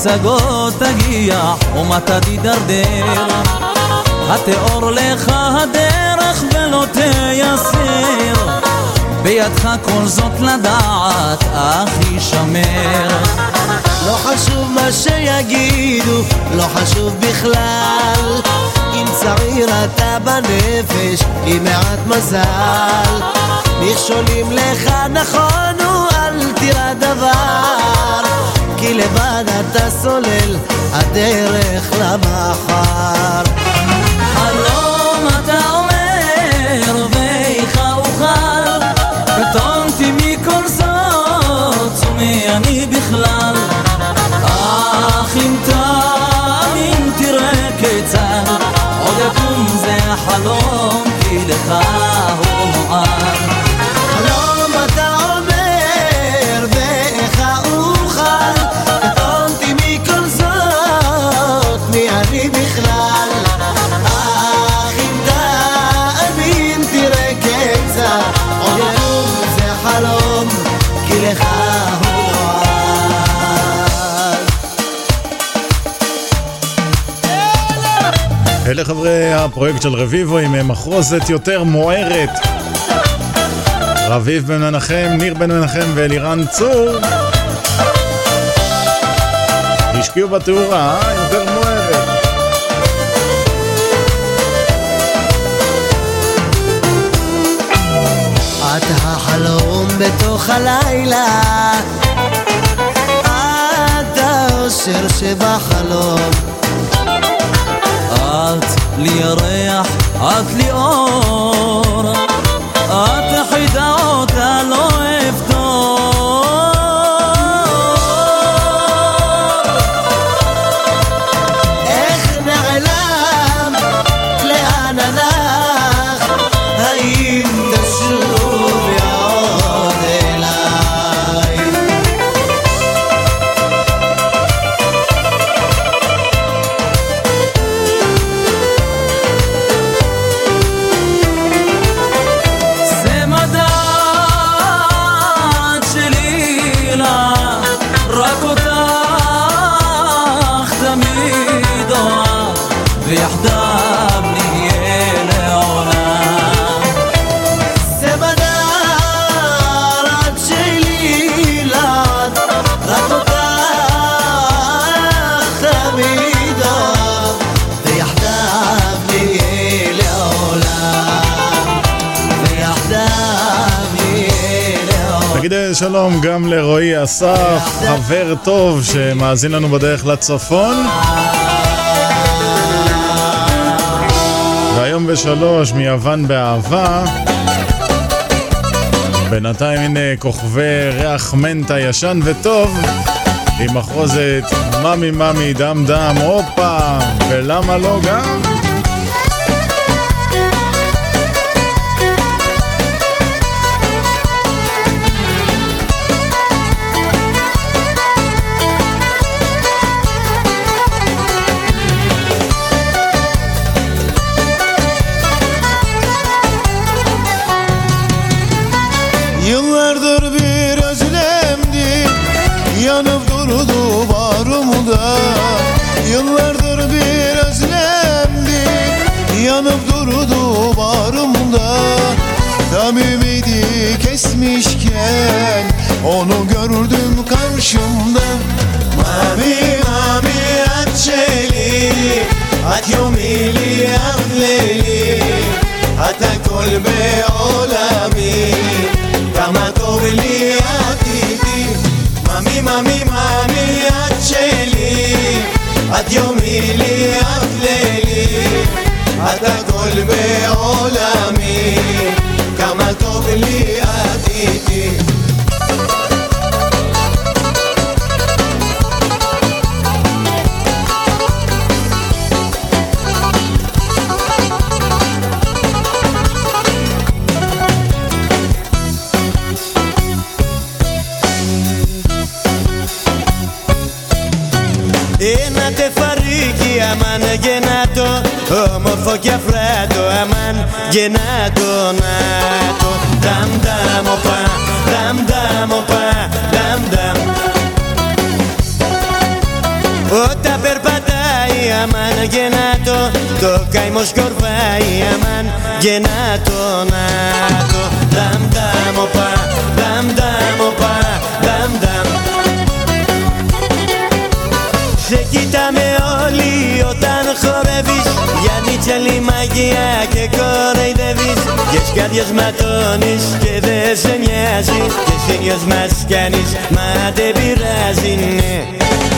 הפסגות תגיע ומטה תידרדר התיאור לך הדרך ולא תייסר. בידך כל זאת לדעת אך יישמר. לא חשוב מה שיגידו, לא חשוב בכלל. אם צעיר אתה בנפש, עם מעט מזל. מכשולים לך נכונו, אל תירא דבר כי לבד אתה סולל הדרך למחר. חלום אתה אומר ואיך אוכל? קטונתי מכל זאת ומי אני בכלל? אך אם תאמין תראה כיצד עוד יקום זה החלום כי לך הוא אלה חברי הפרויקט של רביבו עם מחרוזת יותר מוארת. רביב בן מנחם, ניר בן מנחם ואלירן צור. השקיעו בתאורה, אה? יותר מוארת. את החלום בתוך הלילה את האושר שבחלום את לי ירח, את לי אור, את שלום גם לרועי אסף, חבר טוב שמאזין לנו בדרך לצפון. והיום בשלוש מיוון באהבה. בינתיים הנה כוכבי ריח מנטה ישן וטוב עם מחרוזת ממי ממי דם דם הופה ולמה לא גם? הכל בעולמי. כמה טוב לי את איתי. ממי ממי ממי את שלי. את יומי לי את לילי. את הכל בעולמי. כמה טוב לי Όμορφο και αφράτο αμάν γεννάτο νάτο Δαμ δαμ οπα, δαμ δαμ οπα, δαμ δαμ. Όταν περπατάει αμάν γεννάτο Το καημό σκορπάει αμάν γεννάτο νάτο Δαμ δαμ οπα, δαμ δαμ οπα, δαμ δαμ. Σε κοιτάμε όλοι όταν χορεύεις Για νίτσαλη μαγεία και κοροϊδεύεις Και σκάδιας ματώνεις και δεν σε νοιάζει. Και σύνιος μας κάνεις μα δεν πειράζει ναι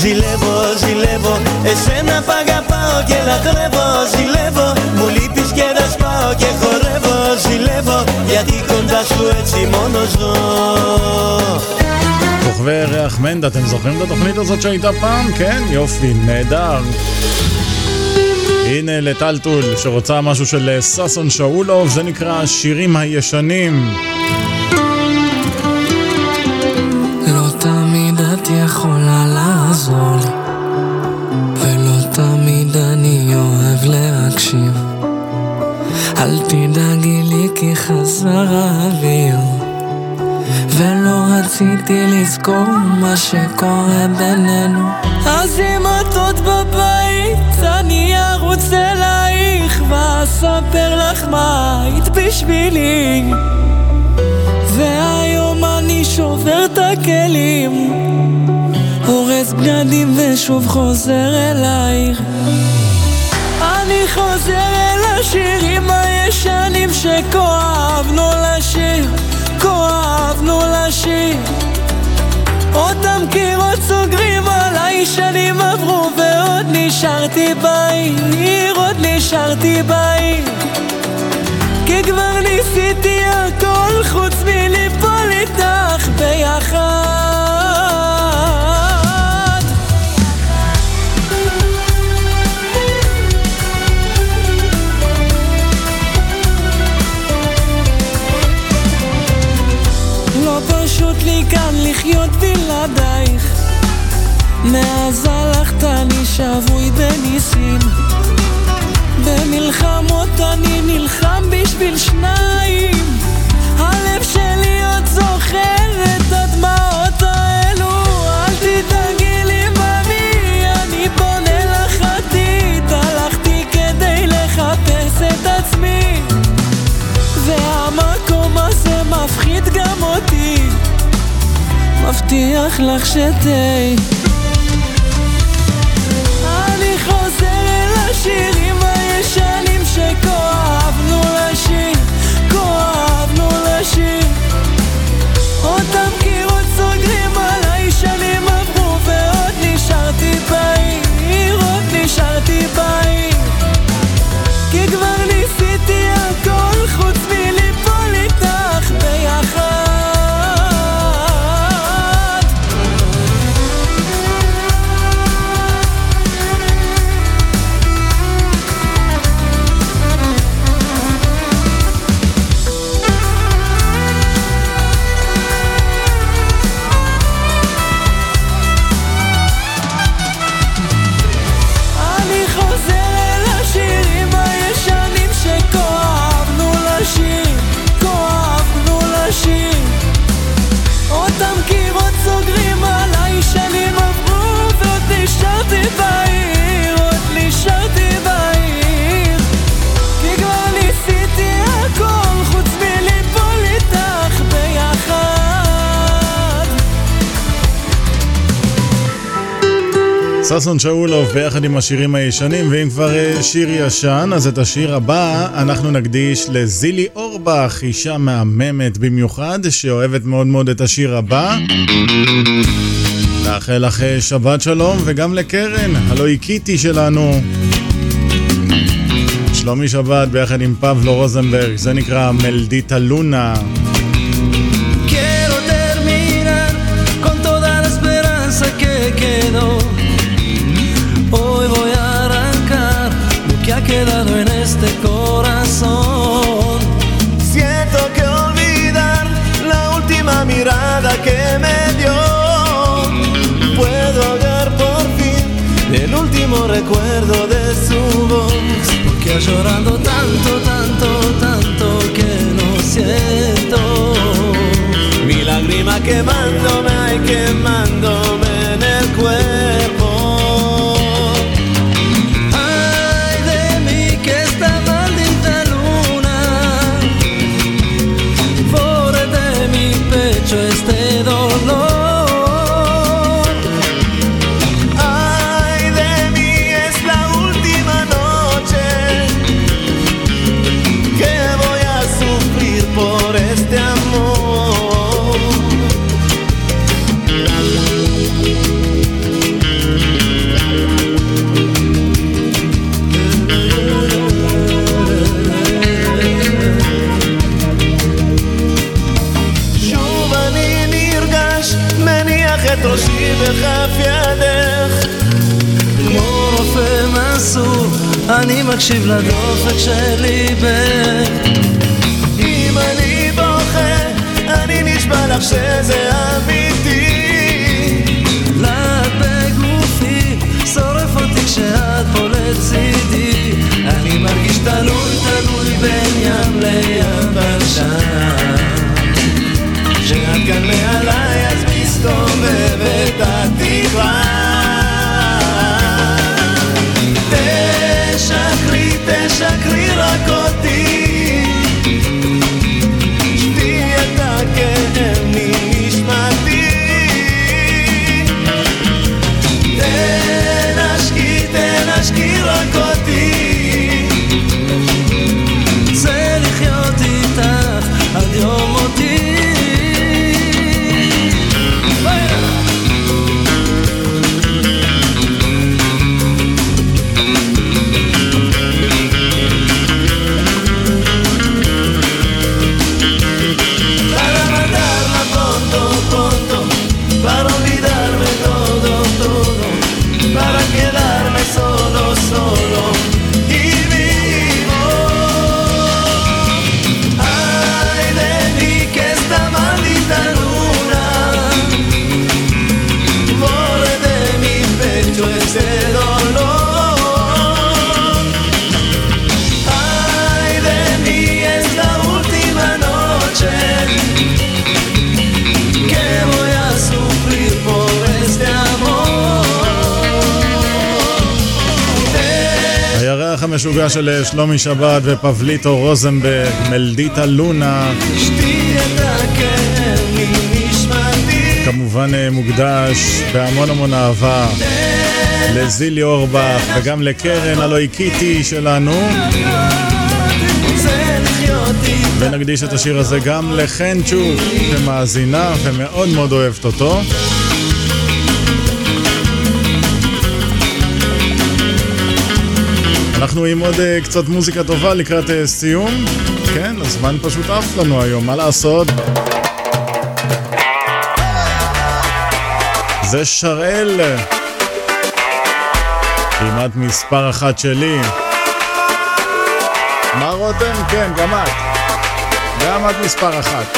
Ζηλεύω, ζηλεύω, εσένα π' αγαπάω και λατρεύω Ζηλεύω, μου λείπεις και τα σπάω και χορεύω Ζηλεύω, γιατί κοντά σου έτσι μόνο ζω כוכבי ריח מנדה, אתם זוכרים את התוכנית הזאת שהייתה פעם? כן, יופי, נהדר. הנה לטלטול שרוצה משהו של אה, ששון שאולוב, זה נקרא השירים הישנים. כי חזר האוויר ולא רציתי לזכור מה שקורה בינינו. אז אם את עוד בבית אני ארוץ אלייך ואספר לך מה היית בשבילי. והיום אני שובר את הכלים הורס בגדים ושוב חוזר אלייך חוזר אל השירים הישנים שכואבנו לשיר כואבנו לשיר. אותם קירות סוגרים עליי שנים עברו ועוד נשארתי בעיר עוד נשארתי בעיר. כי כבר ניסיתי הכל חוץ מליפול איתך ביחד לחיות בלעדייך. מאז הלכת אני שבוי בניסים. במלחמות אני נלחם בשביל שניים מבטיח לך שתהי. אני חוזר אל השירים הישנים שכואבנו לשיר, כואבנו לשיר. אותם קירות סוגרים ששון שאולוב ביחד עם השירים הישנים, ואם כבר אה, שיר ישן, אז את השיר הבא אנחנו נקדיש לזילי אורבך, אישה מהממת במיוחד, שאוהבת מאוד מאוד את השיר הבא. לאחל לך אה, שבת שלום, וגם לקרן, הלוא היא קיטי שלנו. שלומי שבת ביחד עם פבלו רוזנברג, זה נקרא מלדיטה לונה. Me dio. Puedo hablar por fin del último recuerdo de su voz. Porque llorando tanto, tanto, tanto que no siento. Mi lágrima quemándome, ay, quemándome en el cuerpo. מקשיב לדופק של ליבך. אם אני בוכה, אני נשבע לך שזה אמיתי להט בגופי, שורף אותי כשאת פה לצידי. אני מרגיש תלוי, תלוי בין ים ליבשה. שאת כאן מעליי אז מסתובבת התקווה Krishna Krishna המשוגע של אה, שלומי שבת ופבליטו רוזנברג, מלדיטה לונה, כמובן אה, מוקדש בהמון המון אהבה לזילי אורבך וגם לקרן הלואי קיטי שלנו. ונקדיש את השיר הזה גם לחנצ'ו שמאזינה ומאוד מאוד אוהבת אותו אנחנו עם עוד אה, קצת מוזיקה טובה לקראת אה, סיום כן, הזמן פשוט עף לנו היום, מה לעשות? זה שראל כמעט מספר אחת שלי מה רותם? כן, גם את גם את מספר אחת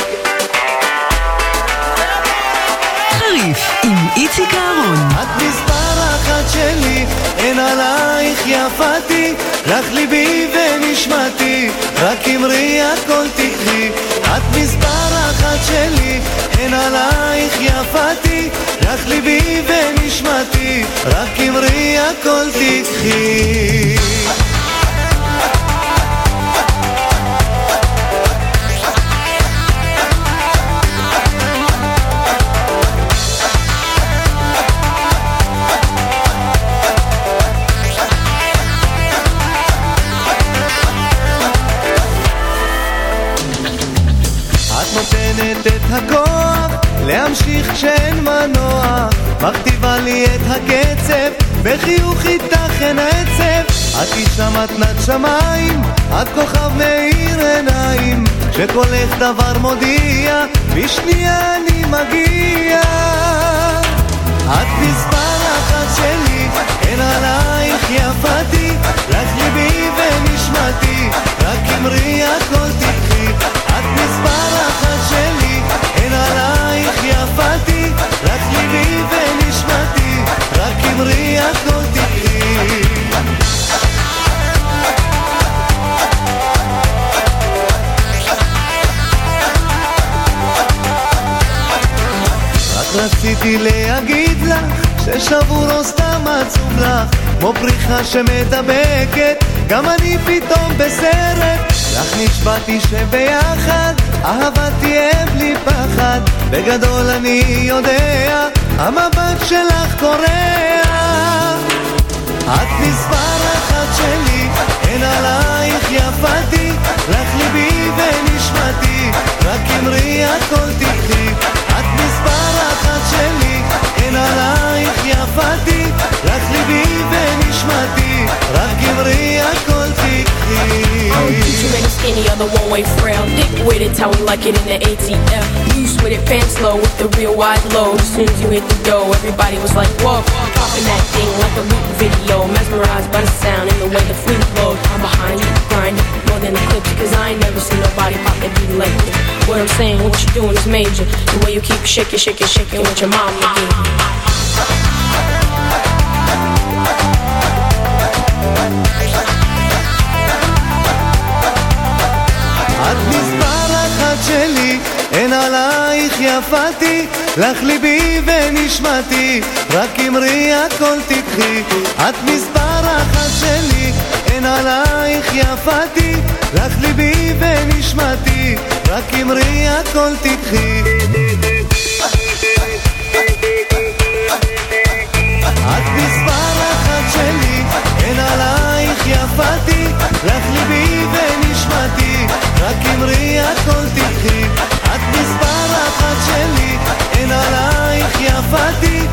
חריף עם איציק אהרון. את מספר אחת שלי, אין עלייך יפתי, לך ליבי ונשמתי, רק אמרי הכל תקחי. את מספר אחת שלי, אין עלייך יפתי, לך ליבי ונשמתי, רק אמרי הכל תקחי. הכוח להמשיך כשאין מנוע מכתיבה לי את הקצב בחיוך איתך אין עצב. את אישה מתנת שמיים את כוכב מאיר עיניים. כשקולך דבר מודיע בשנייה אני מגיע. את מספר אחת שלי, אין עלייך יפתי, לך ליבי ונשמתי, רק אמרי הכל תקחי. את מספר אחת שלי, עלייך יפתי, לך ליבי ונשמתי, רק אמרי הכל תקחי. רק רציתי להגיד לך ששבור או סתם עצוב לך כמו פריחה שמדבקת גם אני פתאום בסרט לך נשבעתי שביחד אהבה תהיה בלי פחד. בגדול אני יודע המבט שלך קורע. את מספר אחת שלי אין עלייך יפתי. לך ליבי ונשמתי רק אמרי הכל תקחי את מספר אחת שלי אין עלייך יפתי לך ליבי ונשמתי רק אמרי הכל תקחי Too many skinny, other one way frail. Dick with it, how we like it in the ATL. Loose with it, pants low with the real wide load. As soon as you hit the dough, everybody was like, whoa. Popping that thing like a loop video. Mesmerized by the sound and the way the flute flowed. I'm behind you, grinding More than the clips. Cause I ain't never seen nobody pop that beat like this. What I'm saying, what you doing is major. The way you keep shaking, shaking, shaking with your אחת שלי, אין עלייך יפתי, לך ליבי ונשמתי, רק אמרי הכל תקחי. את מספר אחת שלי, אין עלייך יפתי, לך ליבי ונשמתי, רק אמרי הכל תקחי. את מספר אחת שלי, אין עלייך יפתי, לך ליבי ונשמתי, רק אמרי הכל תקחי. את מספר אחת שלי, אין עלייך יפתי,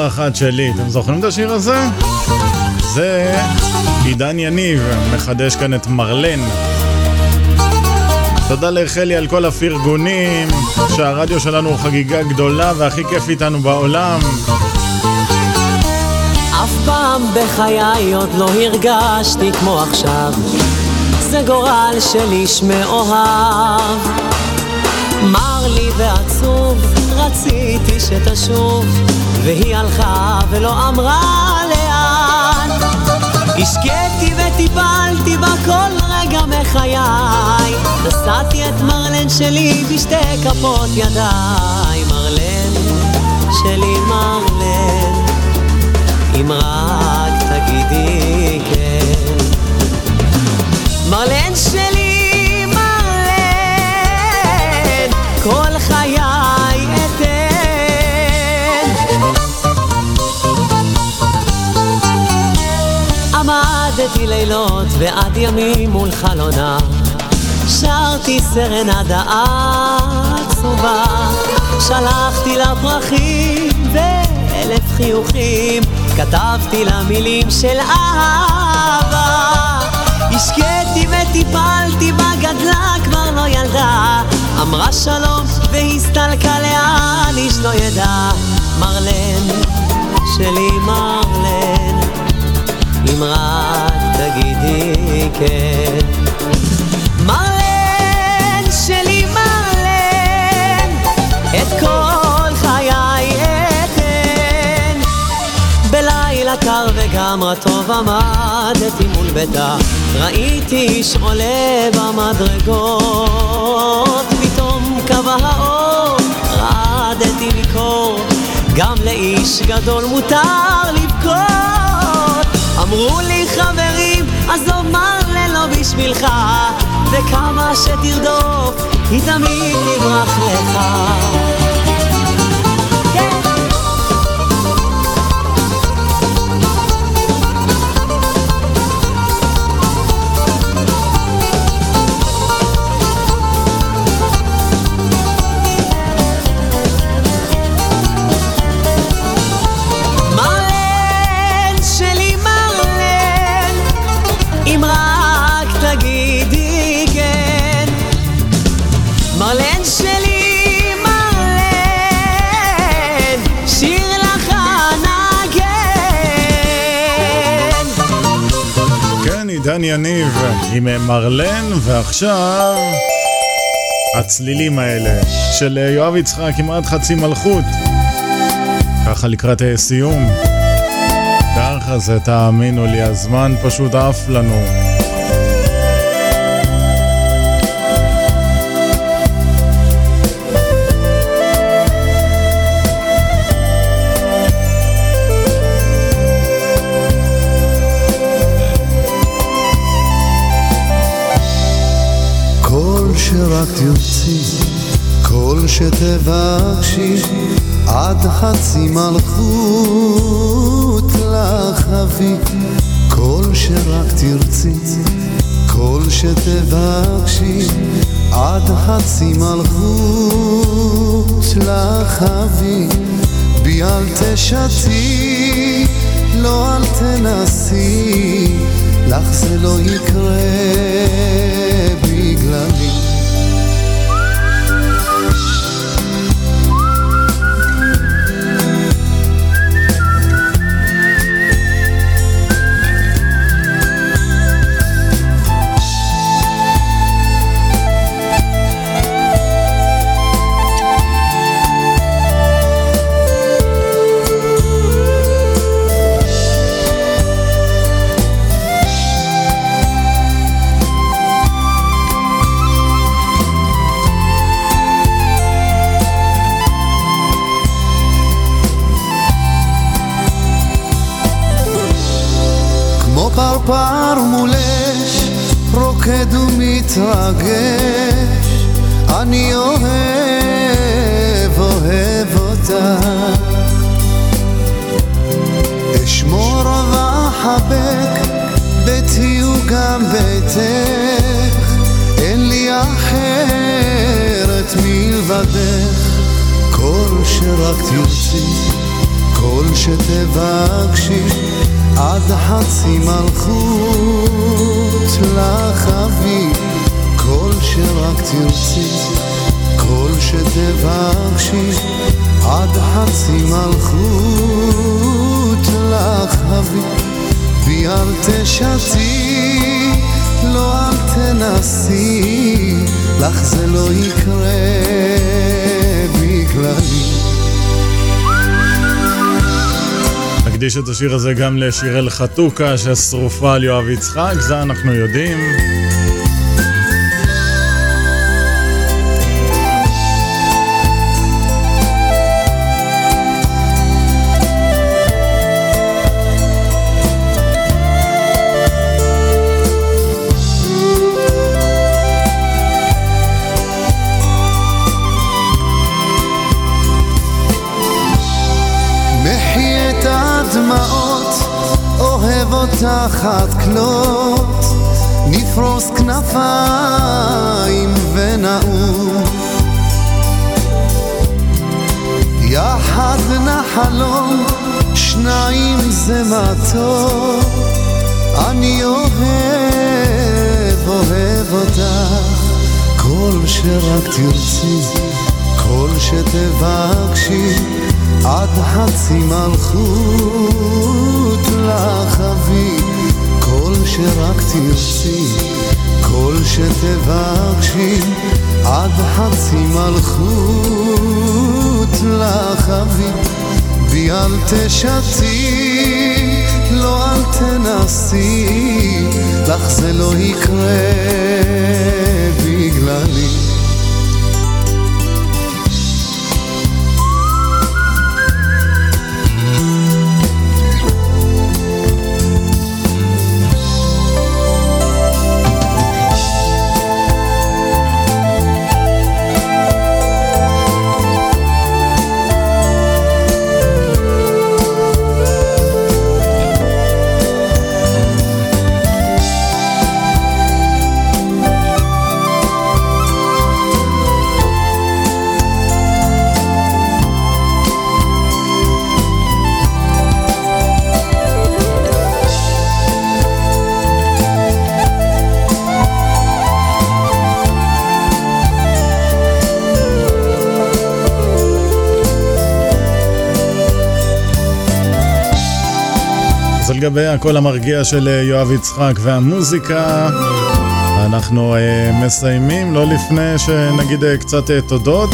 מספר אחת שלי. אתם זוכרים את השיר הזה? זה עידן יניב, מחדש כאן את מרלן. תודה לחלי על כל הפרגונים, שהרדיו שלנו הוא חגיגה גדולה והכי כיף איתנו בעולם. אף פעם בחיי עוד לא הרגשתי כמו עכשיו זה גורל של איש מאוהב מר לי ועצוב, רציתי שתשוב והיא הלכה ולא אמרה לאן. השקיתי וטיפלתי בה כל רגע מחיי. נשאתי את מרלן שלי בשתי כפות ידיי. מרלן שלי מרלן. אם רק תגידי כן. מרלן שלי, עמדתי לילות ועד ימים מול חלונה, שרתי סרנדה עצובה, שלחתי לה פרחים ואלף חיוכים, כתבתי לה מילים של אהבה. השקיתי וטיפלתי בה, גדלה כבר לא ילדה, אמרה שלום והסתלקה לאן איש לא ידע. מרלן, שלי מרלן, אם רק תגידי כן. מרלן, שלי מרלן, את כל חיי אתן. בלילה קר וגם רטוב עמדתי מול ביתה, ראיתי איש עולה במדרגות, פתאום קבע האור, רעדתי מקור, גם לאיש גדול מותר לבכות. אמרו לי חברים, עזוב מרלן לא בשבילך, וכמה שתרדוף, היא תמיד תברח לך. דן יניב עם מרלן, ועכשיו הצלילים האלה של יואב יצחק, כמעט חצי מלכות. ככה לקראת סיום. ככה זה, תאמינו לי, הזמן פשוט עף לנו. שרק תרצי, כל שתבקשי, עד חצי מלכות לך אביא. כל שרק תרצי, כל שתבקשי, עד חצי מלכות לך אביא. בי אל תשתי, לא אל תנסי, לך זה לא יקרה בגללי. ומתרגש, אני אוהב, אוהב אותה. אשמור ואחבק, ביתי הוא גם ביתך, אין לי אחרת מלבדך, כל שרק תרצי, כל שתבקשי. עד חצי מלכות כל שרק תרצי, כל שתבקשי עד חצי מלכות לך אביא בי אל תשתי, לא אל תנסי, לך זה לא יקרה בגללי נקדיש את השיר הזה גם לשיראל חתוקה ששרופה על יואב יצחק, זה אנחנו יודעים. כלות, נפרוס כנפיים ונעוף. יחד נחלום, שניים זה מתוק, אני אוהב, אוהב אותך, כל שרק תרצי, כל שתבקשי. עד חצי מלכות לך אביא כל שרק תרצי, כל שתבקשי עד חצי מלכות לך אביא בי אל תשתי, לא אל תנסי, לך זה לא יקרה בגללי גבי הקול המרגיע של אה, יואב יצחק והמוזיקה. אנחנו uh, מסיימים, לא לפני שנגיד uh, קצת תודות.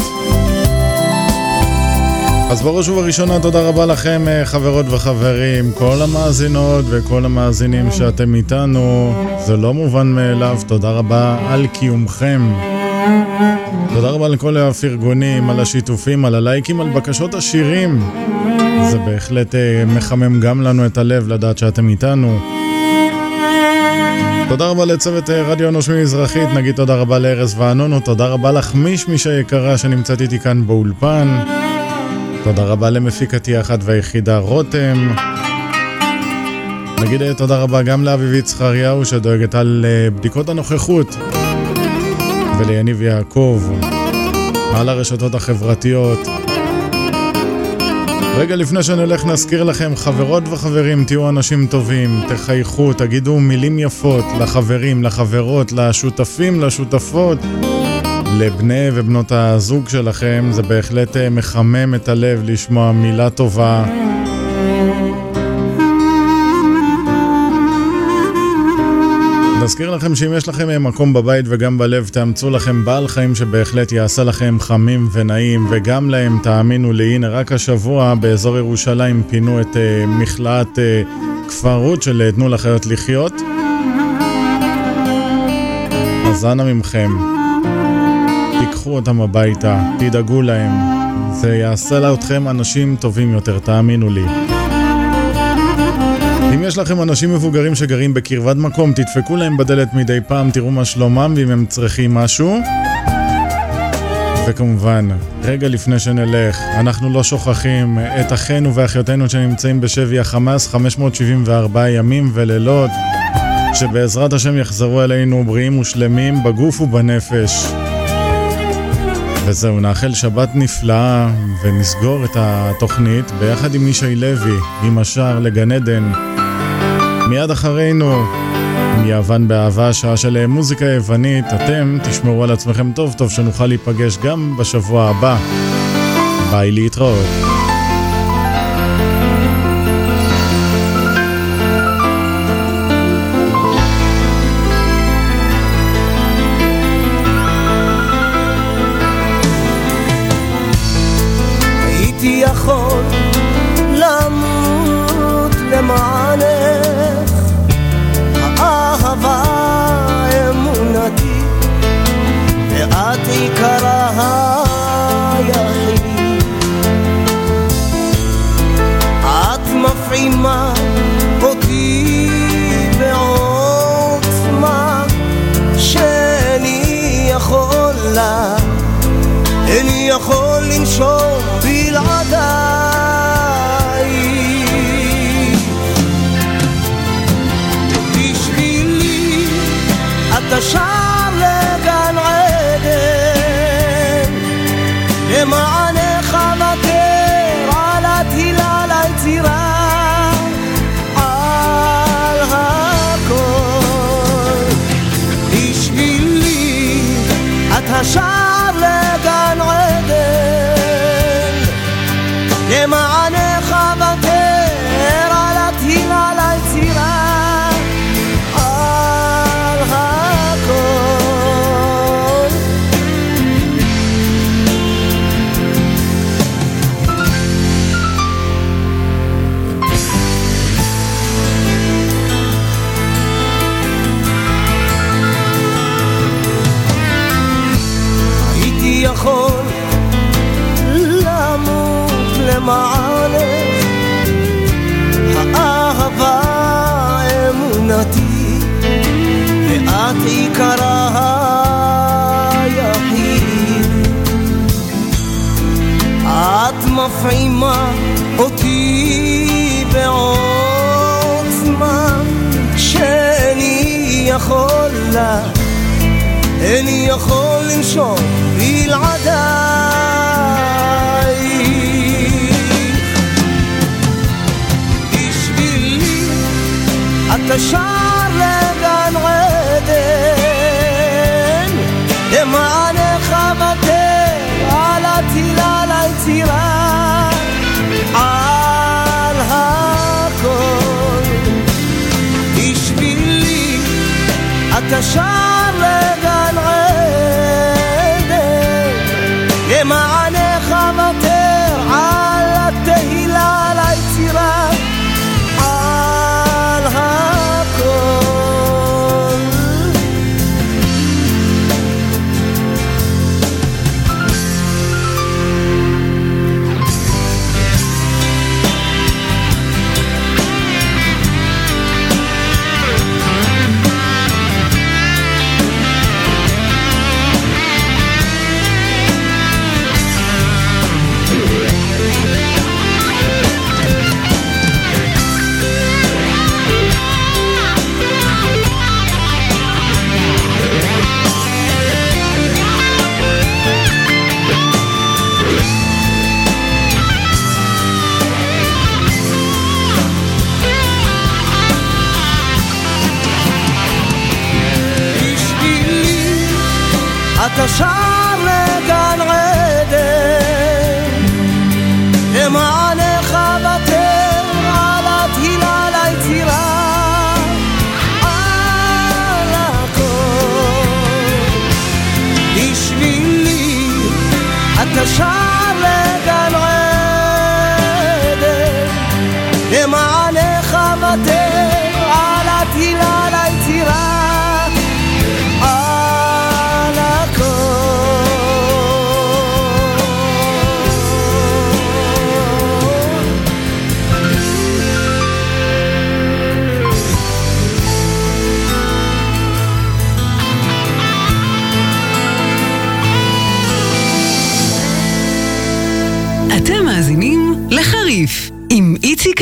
אז בראש ובראשונה תודה רבה לכם חברות וחברים, כל המאזינות וכל המאזינים שאתם איתנו, זה לא מובן מאליו, תודה רבה על קיומכם. תודה רבה לכל הפרגונים, על השיתופים, על הלייקים, על בקשות השירים. זה בהחלט uh, מחמם גם לנו את הלב לדעת שאתם איתנו. תודה רבה לצוות אה, רדיו הנושמים מזרחית, נגיד תודה רבה לארז וענונו, תודה רבה לך מישמיש היקרה שנמצאת איתי כאן באולפן. תודה רבה למפיקתי האחת והיחידה רותם. נגיד אה, תודה רבה גם לאביבית זכריהו שדואגת על אה, בדיקות הנוכחות. וליניב יעקב, על הרשתות החברתיות. רגע לפני שנלך נזכיר לכם, חברות וחברים, תהיו אנשים טובים, תחייכו, תגידו מילים יפות לחברים, לחברות, לשותפים, לשותפות, לבני ובנות הזוג שלכם, זה בהחלט אה, מחמם את הלב לשמוע מילה טובה. נזכיר לכם שאם יש לכם מקום בבית וגם בלב, תאמצו לכם בעל חיים שבהחלט יעשה לכם חמים ונעים, וגם להם, תאמינו לי, הנה רק השבוע באזור ירושלים פינו את uh, מכלאת uh, כפר רות של אה, תנו לחיות לחיות. אז אנא מכם, תיקחו אותם הביתה, תדאגו להם, זה יעשה אתכם אנשים טובים יותר, תאמינו לי. אם יש לכם אנשים מבוגרים שגרים בקרבת מקום, תדפקו להם בדלת מדי פעם, תראו מה שלומם ואם הם צריכים משהו. וכמובן, רגע לפני שנלך, אנחנו לא שוכחים את אחינו ואחיותינו שנמצאים בשבי החמאס 574 ימים ולילות, שבעזרת השם יחזרו אלינו בריאים ושלמים בגוף ובנפש. וזהו, נאחל שבת נפלאה ונסגור את התוכנית ביחד עם ישי לוי, עם השער לגן עדן. מיד אחרינו, מיוון באהבה, שעה של מוזיקה יוונית. אתם תשמרו על עצמכם טוב טוב שנוכל להיפגש גם בשבוע הבא. ביי להתראות. אתה שר מפעימה אותי בעוצמה שאיני יכול לה איני יכול לנשום בלעדיי. בשבילי אתה שר היית שם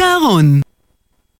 אהרון.